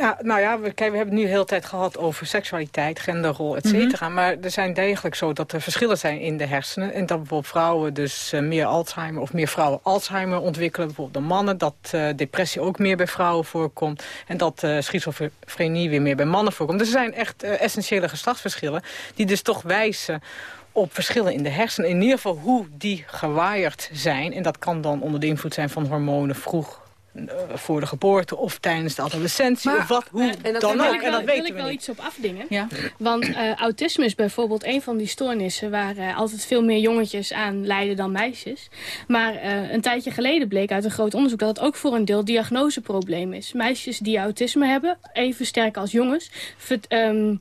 Ja, nou ja, we, kijk, we hebben het nu de hele tijd gehad over seksualiteit, genderrol, et cetera. Maar er zijn degelijk zo dat er verschillen zijn in de hersenen. En dat bijvoorbeeld vrouwen dus eh, meer Alzheimer of meer vrouwen Alzheimer ontwikkelen. Bijvoorbeeld dan mannen, dat eh, depressie ook meer bij vrouwen voorkomt. En dat eh, schizofrenie weer meer bij mannen voorkomt. Dus er zijn echt essentiële geslachtsverschillen die dus toch wijzen op verschillen in de hersenen. In ieder geval hoe die gewaaierd zijn. En dat kan dan onder de invloed zijn van hormonen vroeg voor de geboorte of tijdens de adolescentie. Maar- of wat, hoe en dat dan wil ook. ik En wel, dat wil weten ik we wel niet. iets op afdingen. Ja. Want eh, autisme is bijvoorbeeld een van die stoornissen... waar eh, altijd veel meer jongetjes aan lijden dan meisjes. Maar eh, een tijdje geleden bleek uit een groot onderzoek... dat het ook voor een deel diagnoseprobleem is. Meisjes die autisme hebben, even sterk als jongens... vert- ehm,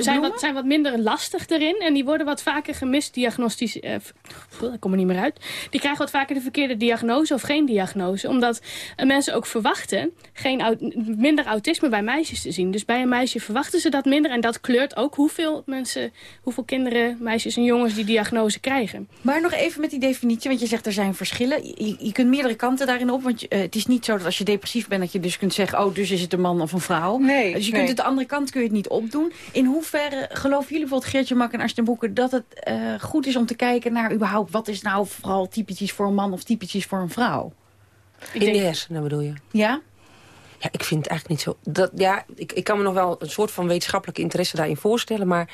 zijn, wat, zijn wat minder lastig erin. En die worden wat vaker gemisdiagnostisch... eh, f- Goh, ik kom er niet meer uit. Die krijgen wat vaker de verkeerde diagnose of geen diagnose. Omdat eh, mensen ook verwachten geen au- minder autisme bij meisjes te zien. Dus bij een meisje verwachten ze dat minder. En dat kleurt ook hoeveel mensen, hoeveel kinderen, meisjes en jongens die diagnose krijgen. Maar nog even met die definitie, want je zegt er zijn verschillen. Je, je kunt meerdere kanten daarin op, want je, eh, het is niet zo dat als je depressief bent... dat je dus kunt zeggen, oh, dus is het een man of een vrouw. Nee, dus je nee. kunt het de andere kant kun je het niet opdoen. In hoeverre geloven jullie bijvoorbeeld, Geertje Mak en Arsten Boeken... dat het eh, goed is om te kijken naar überhaupt... wat is nou vooral typisch voor een man of typisch voor een vrouw? Ik In denk- de hersenen bedoel je? Ja? Ja, ik vind het eigenlijk niet zo... Dat, ja, ik, ik kan me nog wel een soort van wetenschappelijke interesse daarin voorstellen. Maar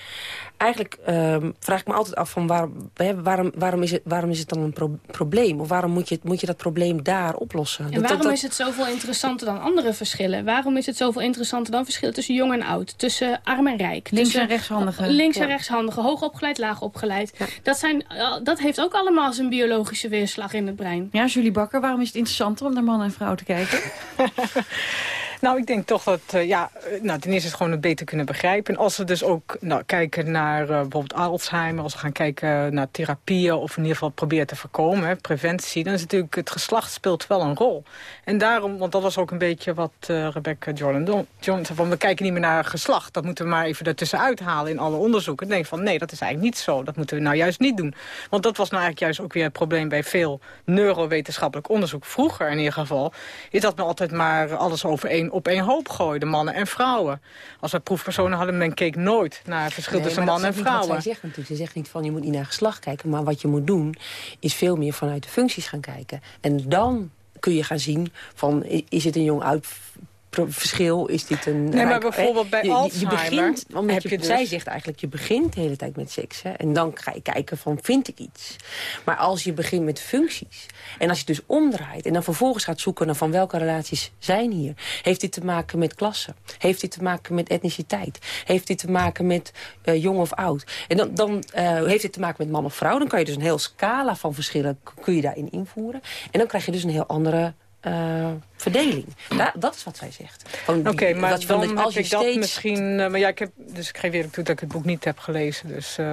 eigenlijk ehm, vraag ik me altijd af van waarom, waarom, waarom, is, het, waarom is het dan een pro- probleem? Of waarom moet je, moet je dat probleem daar oplossen? En Dat- waarom dat, dat- is het zoveel interessanter dan andere verschillen? Waarom is het zoveel interessanter dan verschillen tussen jong en oud? Tussen arm en rijk? Links tussen en rechtshandige. Links en Ja. rechtshandige, hoog opgeleid, laag opgeleid. Dat, zijn, eh, dat heeft ook allemaal zijn biologische weerslag in het brein. Ja, Julie Bakker, waarom is het interessanter om naar man en vrouw te kijken? Nou, ik denk toch dat, uh, ja, nou, ten eerste is het gewoon het beter kunnen begrijpen. En als we dus ook nou, kijken naar uh, bijvoorbeeld Alzheimer... als we gaan kijken naar therapieën of in ieder geval proberen te voorkomen, preventie... dan is natuurlijk het geslacht speelt wel een rol. En daarom, want dat was ook een beetje wat Rebecca Jordan zei... van we kijken niet meer naar geslacht, dat moeten we maar even ertussen uithalen in alle onderzoeken. Dan denk ik van nee, dat is eigenlijk niet zo. Dat moeten we nou juist niet doen. Want dat was nou eigenlijk juist ook weer het probleem bij veel neurowetenschappelijk onderzoek. Vroeger in ieder geval, is dat men altijd maar alles over één, op één hoop gooide. Mannen en vrouwen. Als we proefpersonen hadden, men keek nooit naar het verschil tussen mannen en vrouwen. Wat zij zegt natuurlijk. Ze zegt niet van je moet niet naar geslacht kijken. Maar wat je moet doen, is veel meer vanuit de functies gaan kijken. En dan kun je gaan zien van is het een jong uit verschil? Is dit een... Nee, maar bijvoorbeeld bij je, Alzheimer... Je begint, want heb je, je dus- Zij zegt eigenlijk, je begint de hele tijd met seks. Hè, en dan ga je kijken van, vind ik iets? Maar als je begint met functies... en als je dus omdraait... en dan vervolgens gaat zoeken naar van welke relaties zijn hier... heeft dit te maken met klasse? Heeft dit te maken met etniciteit? Heeft dit te maken met uh, jong of oud? En dan, dan uh, heeft dit te maken met man of vrouw. Dan kan je dus een heel scala van verschillen kun je daarin invoeren. En dan krijg je dus een heel andere uh, verdeling. Da dat is wat zij zegt. Oké, okay, maar dat, dan als heb je steeds... dat misschien... Uh, maar ja, ik heb, dus ik geef weer toe dat ik het boek niet heb gelezen. Dus, uh,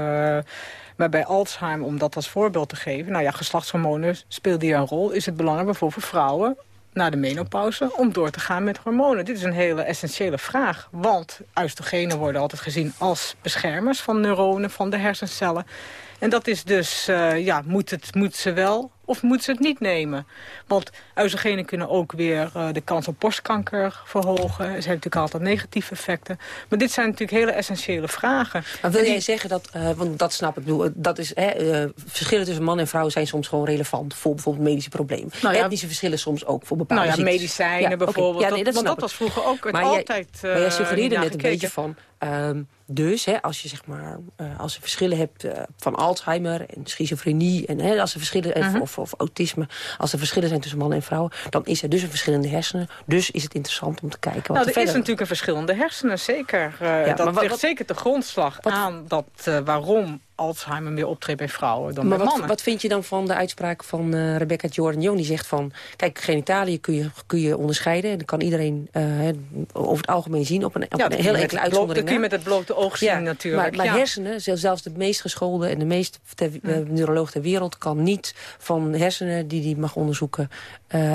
maar bij Alzheimer, om dat als voorbeeld te geven... nou ja, geslachtshormonen speelden hier een rol. Is het belangrijk bijvoorbeeld voor vrouwen na de menopauze om door te gaan met hormonen? Dit is een hele essentiële vraag. Want oestrogenen worden altijd gezien als beschermers van neuronen, van de hersencellen. En dat is dus, ja, moet, het, moet ze wel of moet ze het niet nemen? Want oestrogenen kunnen ook weer uh, de kans op borstkanker verhogen. Er zijn natuurlijk altijd negatieve effecten. Maar dit zijn natuurlijk hele essentiële vragen. Maar wil jij zeggen dat, uh, want dat snap ik, bedoel, dat is, hè, uh, verschillen tussen man en vrouw zijn soms gewoon relevant voor bijvoorbeeld medische problemen. Nou ja, Etnische verschillen soms ook voor bepaalde nou ja, medicijnen ja, bijvoorbeeld. Okay. Ja, nee, dat, dat want dat was vroeger ook het maar altijd Maar jij suggereerde net een beetje van... Um, dus hè, als je zeg maar, uh, als je verschillen hebt uh, van Alzheimer en schizofrenie en hè, als er verschillen uh -huh. of, of, autisme, als er verschillen zijn tussen mannen en vrouwen, dan is er dus een verschillende hersenen. Dus is het interessant om te kijken wat nou, er, er is natuurlijk een verschillende hersenen, zeker. Uh, ja, dat ligt wat, zeker de grondslag wat, aan dat uh, waarom Alzheimer meer optreedt bij vrouwen dan maar bij wat, mannen. wat vind je dan van de uitspraak van uh, Rebecca Jordan-Young? Die zegt van, kijk, genitaliën kun je, kun je onderscheiden. En dat kan iedereen uh, over het algemeen zien op een, op ja, een hele enkele uitzondering. Dat kun je met het blote oog zien ja, natuurlijk. Maar, maar ja. hersenen, zelfs de meest geschoolde en de meest ter, uh, neuroloog ter wereld... kan niet van hersenen die die mag onderzoeken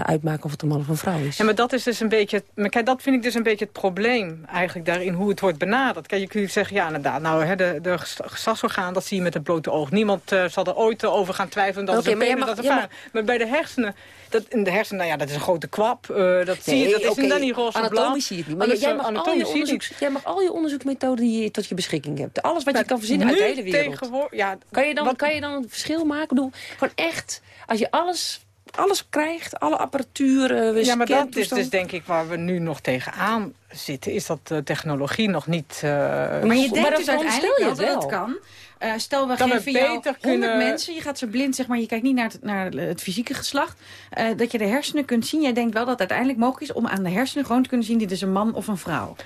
uitmaken of het een man of een vrouw is. Ja, maar dat is dus een beetje... Maar kijk, dat vind ik dus een beetje het probleem eigenlijk daarin hoe het wordt benaderd. Kijk, je kunt zeggen, ja inderdaad, nou, hè, de, de geslachtsorgaan, dat zie je met het blote oog. Niemand uh, zal er ooit over gaan twijfelen dat okay, het een mag, dat ja, maar... maar bij de hersenen, dat, in de hersenen, nou ja, dat is een grote kwap. Uh, dat nee, zie je, dat okay. is dan niet roze Anatomisch zie je het niet. Maar jij, jij, mag al je onderzoek, jij mag al je onderzoeksmethoden die je tot je beschikking hebt. Alles wat maar je kan verzinnen uit de hele wereld. Ja, kan, je dan, wat, kan je dan een verschil maken? Bedoel, gewoon echt, als je alles alles krijgt, alle apparatuur. Uh, ja, maar dat is dus denk ik waar we nu nog tegenaan zitten. Is dat de technologie nog niet... Uh, maar je denkt dus uiteindelijk wel dat het kan. Uh, stel, we kan geven jou 100 kunnen... mensen, je gaat ze blind, zeg maar, je kijkt niet naar het, naar het fysieke geslacht. Uh, dat je de hersenen kunt zien. Jij denkt wel dat het uiteindelijk mogelijk is om aan de hersenen gewoon te kunnen zien... dit is een man of een vrouw.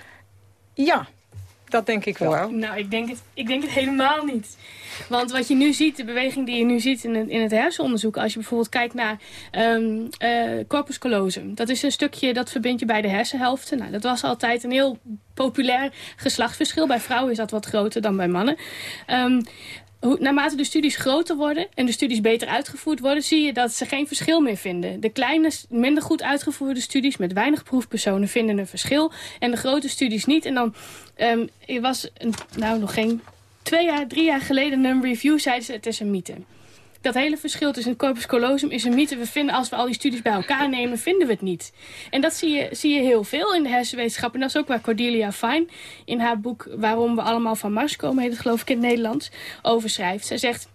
Ja, dat denk ik wel. Nou, ik denk, het, ik denk het helemaal niet. Want wat je nu ziet, de beweging die je nu ziet in het, in het hersenonderzoek... als je bijvoorbeeld kijkt naar um, corpus callosum... dat is een stukje dat verbind je bij de hersenhelften. Nou, dat was altijd een heel populair geslachtsverschil. Bij vrouwen is dat wat groter dan bij mannen. Hoe, naarmate de studies groter worden en de studies beter uitgevoerd worden... zie je dat ze geen verschil meer vinden. De kleine, minder goed uitgevoerde studies met weinig proefpersonen vinden een verschil. En de grote studies niet. En dan er was een, nou nog geen twee jaar, drie jaar geleden een review zeiden ze het is een mythe. Dat hele verschil tussen het corpus callosum is een mythe. We vinden, als we al die studies bij elkaar nemen, vinden we het niet. En dat zie je, zie je heel veel in de hersenwetenschap. En dat is ook waar Cordelia Fine in haar boek Waarom we allemaal van Mars komen, heet het geloof ik in het Nederlands, over schrijft. Zij zegt...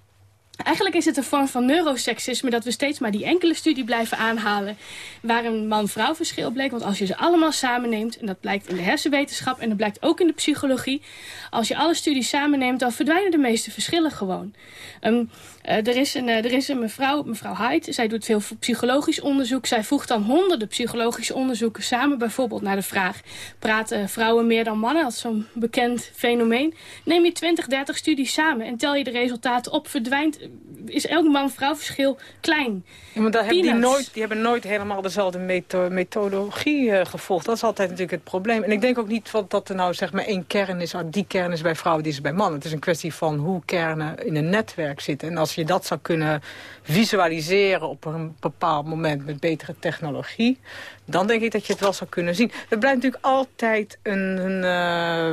Eigenlijk is het een vorm van neuroseksisme dat we steeds maar die enkele studie blijven aanhalen waar een man-vrouw verschil bleek. Want als je ze allemaal samenneemt, en dat blijkt in de hersenwetenschap en dat blijkt ook in de psychologie, als je alle studies samenneemt, dan verdwijnen de meeste verschillen gewoon. Um, uh, er, is een, uh, er is een mevrouw, mevrouw Haidt, zij doet veel psychologisch onderzoek. Zij voegt dan honderden psychologische onderzoeken samen. Bijvoorbeeld naar de vraag, praten vrouwen meer dan mannen? Dat is zo'n bekend fenomeen. Neem je 20, 30 studies samen en tel je de resultaten op, verdwijnt is elk man-vrouw verschil klein. Ja, maar hebben die, nooit, die hebben nooit helemaal dezelfde metho- methodologie eh, gevolgd. Dat is altijd natuurlijk het probleem. En ik denk ook niet dat er nou zeg maar één kern is. oh, Die kern is bij vrouwen, die is bij mannen. Het is een kwestie van hoe kernen in een netwerk zitten. En als je dat zou kunnen visualiseren op een bepaald moment met betere technologie... dan denk ik dat je het wel zou kunnen zien. Het blijft natuurlijk altijd een... een, eh,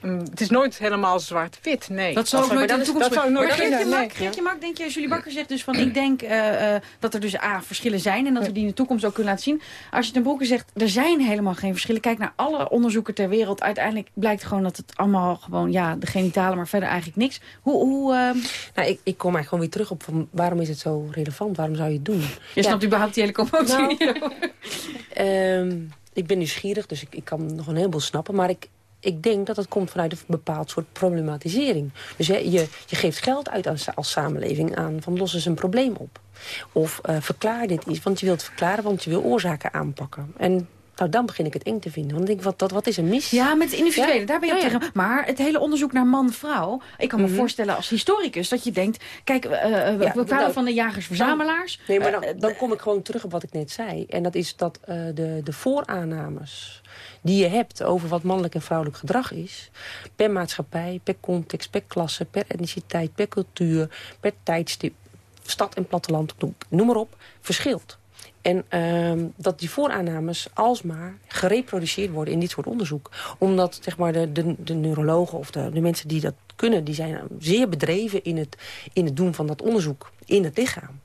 een- het is nooit helemaal zwart-wit, nee. Dat zou ook nooit in dat de is- toekomst dat zou ik nooit Maar Geertje. Mak, Geertje Mak, denk je, Julie Bakker zegt dus van... ik denk eh, eh, dat er dus A, verschillen zijn en dat we die in de toekomst ook kunnen laten zien. Als je ten broeke zegt, er zijn helemaal geen verschillen. Kijk naar alle onderzoeken ter wereld. Uiteindelijk blijkt gewoon dat het allemaal gewoon, ja, de genitalen, maar verder eigenlijk niks. Hoe, hoe eh, Nou, ik, ik kom eigenlijk gewoon weer terug op van, waarom is het zo relevant? Waarom zou je het doen? je Ja. snapt überhaupt die hele commotie Nou. Ehm, ik ben nieuwsgierig, dus ik, ik kan nog een heleboel snappen. Maar ik, ik denk dat het komt vanuit een bepaald soort problematisering. Dus hè, je, je geeft geld uit als, als samenleving aan van los eens een probleem op. Of eh, verklaar dit iets, want je wilt verklaren, want je wil oorzaken aanpakken. En nou, dan begin ik het eng te vinden. Want dan denk ik, wat, dat, wat is er mis? Ja, met het individuele, Ja, daar ben je op ja. tegen. Maar het hele onderzoek naar man-vrouw... ik kan me Mhm. voorstellen als historicus dat je denkt... kijk, eh, eh, we kwamen nou, van de jagers-verzamelaars. Nee, maar dan, Eh, dan kom ik gewoon terug op wat ik net zei. En dat is dat de, de vooraannames die je hebt over wat mannelijk en vrouwelijk gedrag is... per maatschappij, per context, per klasse, per etniciteit, per cultuur... per tijdstip, stad en platteland, noem maar op, verschilt. En ehm, dat die vooraannames alsmaar gereproduceerd worden in dit soort onderzoek. Omdat zeg maar, de, de, de neurologen of de, de mensen die dat kunnen... die zijn zeer bedreven in het, in het doen van dat onderzoek in het lichaam.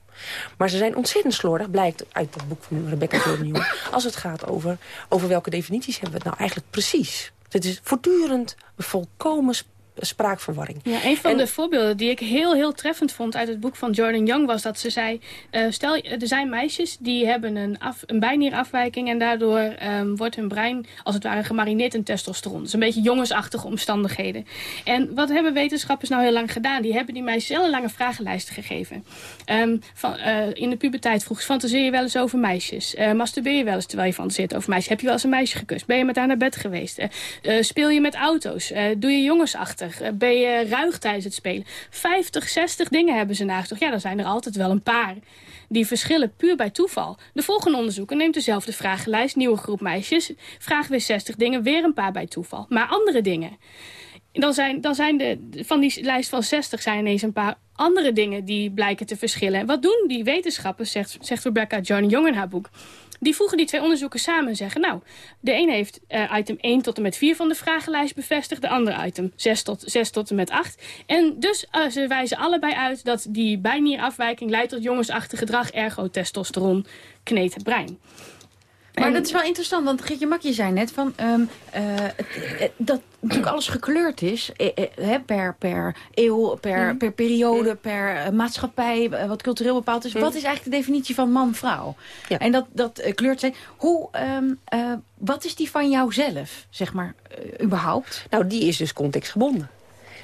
Maar ze zijn ontzettend slordig, blijkt uit dat boek van Rebecca Jordan als het gaat over, over welke definities hebben we het nou eigenlijk precies. Het is voortdurend volkomen spraakverwarring. Ja, een van En- de voorbeelden die ik heel, heel treffend vond uit het boek van Jordan Young was dat ze zei... eh, stel, er zijn meisjes die hebben een, af, een bijnierafwijking... en daardoor ehm, wordt hun brein als het ware gemarineerd in testosteron. Dus een beetje jongensachtige omstandigheden. En wat hebben wetenschappers nou heel lang gedaan? Die hebben die meisjes hele lange vragenlijsten gegeven. Ehm, van, eh, in de puberteit vroeg ze, fantaseer je wel eens over meisjes? Eh, masturbeer je wel eens terwijl je fantaseert over meisjes? Heb je wel eens een meisje gekust? Ben je met haar naar bed geweest? Speel je met auto's? Doe je jongensachtig? Eh, ben je ruig tijdens het spelen? 50, 60 dingen hebben ze nagedacht. Ja, dan zijn er altijd wel een paar. Die verschillen puur bij toeval. De volgende onderzoeker neemt dezelfde vragenlijst, nieuwe groep meisjes. Vraagt weer 60 dingen, weer een paar bij toeval. Maar andere dingen. Dan zijn, dan zijn de, van die lijst van 60 zijn ineens een paar andere dingen die blijken te verschillen. En wat doen die wetenschappers, zegt, zegt Rebecca John Young in haar boek. Die voegen die twee onderzoeken samen en zeggen... nou, de een heeft eh, item 1 tot en met 4 van de vragenlijst bevestigd... de andere item 6 tot, 6 tot en met 8. En dus eh, ze wijzen allebei uit dat die bijnierafwijking... leidt tot jongensachtig gedrag, ergo testosteron kneedt het brein. Maar En- dat is wel interessant, want Geertje Makje zei net van, ehm, eh, dat natuurlijk alles gekleurd is eh, eh, per, per eeuw, per, per periode, per eh, maatschappij, wat cultureel bepaald is. Wat is eigenlijk de definitie van man-vrouw? Ja. En dat, dat kleurt zijn. Hoe, ehm, eh, wat is die van jou zelf, zeg maar, überhaupt? Nou, die is dus contextgebonden.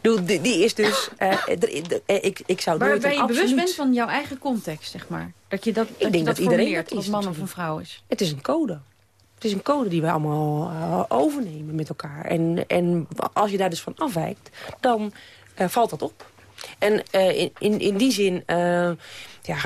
Ik Die, die is dus... eh, er- er- ik, ik zou nooit Waarbij een je bewust bent van jouw eigen context, zeg maar. Dat je dat, dat, denk je dat, dat iedereen formuleert, dat is man of een vrouw is. Het is een code. Het is een code die we allemaal eh, overnemen met elkaar. En, en als je daar dus van afwijkt, dan eh, valt dat op. En eh, in, in, in die zin eh, ja,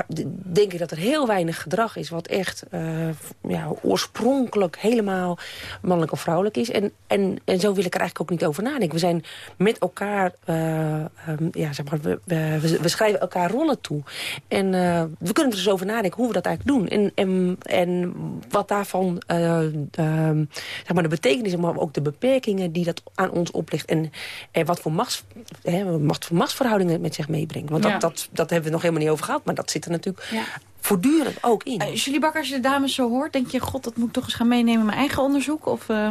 denk ik dat er heel weinig gedrag is... wat echt eh, ja, oorspronkelijk helemaal mannelijk of vrouwelijk is. En, en, en zo wil ik er eigenlijk ook niet over nadenken. We zijn met elkaar... eh, ehm, ja, zeg maar, we, we, we schrijven elkaar rollen toe. En eh, we kunnen er dus over nadenken hoe we dat eigenlijk doen. En, en, en wat daarvan eh, ehm, zeg maar de betekenis... maar ook de beperkingen die dat aan ons oplegt. En, en wat voor, machts, hè, macht, machtsverhoudingen het met zich meebrengt. Want dat, Ja. dat, dat hebben we nog helemaal niet over gehad. Maar dat zit er natuurlijk Ja. voortdurend ook in. Eh, Julie Bakker, als je de dames zo hoort, denk je... god, dat moet ik toch eens gaan meenemen in mijn eigen onderzoek? Of, eh,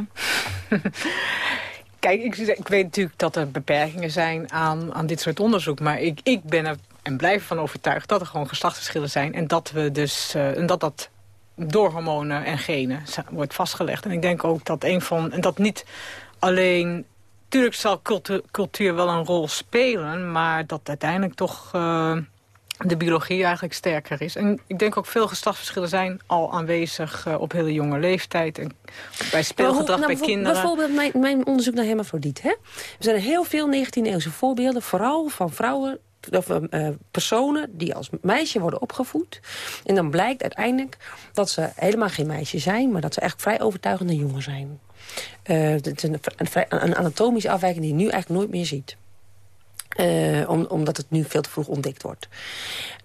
Kijk, ik, ik weet natuurlijk dat er beperkingen zijn aan, aan dit soort onderzoek. Maar ik, ik ben er en blijf ervan overtuigd dat er gewoon geslachtsverschillen zijn. En dat, we dus, eh, en dat dat door hormonen en genen wordt vastgelegd. En ik denk ook dat een van... En dat niet alleen... Tuurlijk zal cultuur, cultuur wel een rol spelen, maar dat uiteindelijk toch... eh, de biologie eigenlijk sterker is. En ik denk ook veel geslachtsverschillen zijn al aanwezig eh, op hele jonge leeftijd. En bij speelgedrag Nou, bij kinderen. Bijvoorbeeld mijn, mijn onderzoek naar hermafrodiet. Hè? Er zijn heel veel 19e-eeuwse voorbeelden, vooral van vrouwen of, uh, personen die als meisje worden opgevoed. En dan blijkt uiteindelijk dat ze helemaal geen meisje zijn... maar dat ze echt vrij overtuigende jongen zijn. Uh, het is een, een, een, anatomische afwijking die je nu eigenlijk nooit meer ziet. Uh, om, omdat het nu veel te vroeg ontdekt wordt.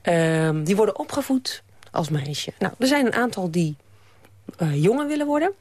Uh, die worden opgevoed als meisje. Nou, er zijn een aantal die uh, jongen willen worden.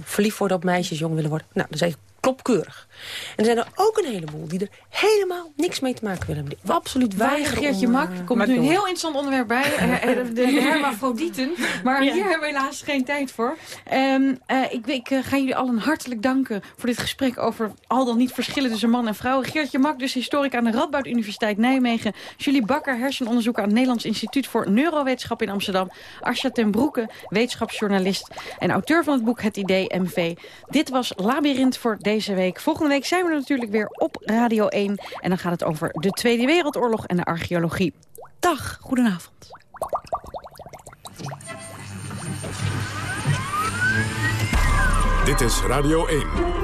verliefd worden op meisjes, jong willen worden. Nou, dan zijn klopkeurig. En er zijn er ook een heleboel die er helemaal niks mee te maken willen hebben. Die absoluut weigeren Geertje Mak, er komt nu een heel interessant onderwerp bij. de hermafrodieten. Maar hier hebben we helaas geen tijd voor. Um, uh, ik, ik uh, ga jullie allen hartelijk danken voor dit gesprek over al dan niet verschillen tussen man en vrouw. Geertje Mak, dus historica aan de Radboud Universiteit Nijmegen. Julie Bakker, hersenonderzoeker aan het Nederlands Instituut voor Neurowetenschap in Amsterdam. Arsja ten Broeke, wetenschapsjournalist en auteur van het boek Het Idee MV. Dit was Labyrinth voor deze deze week. Volgende week zijn we natuurlijk weer op Radio 1. En dan gaat het over de Tweede Wereldoorlog en de archeologie. Dag, goedenavond. Dit is Radio 1.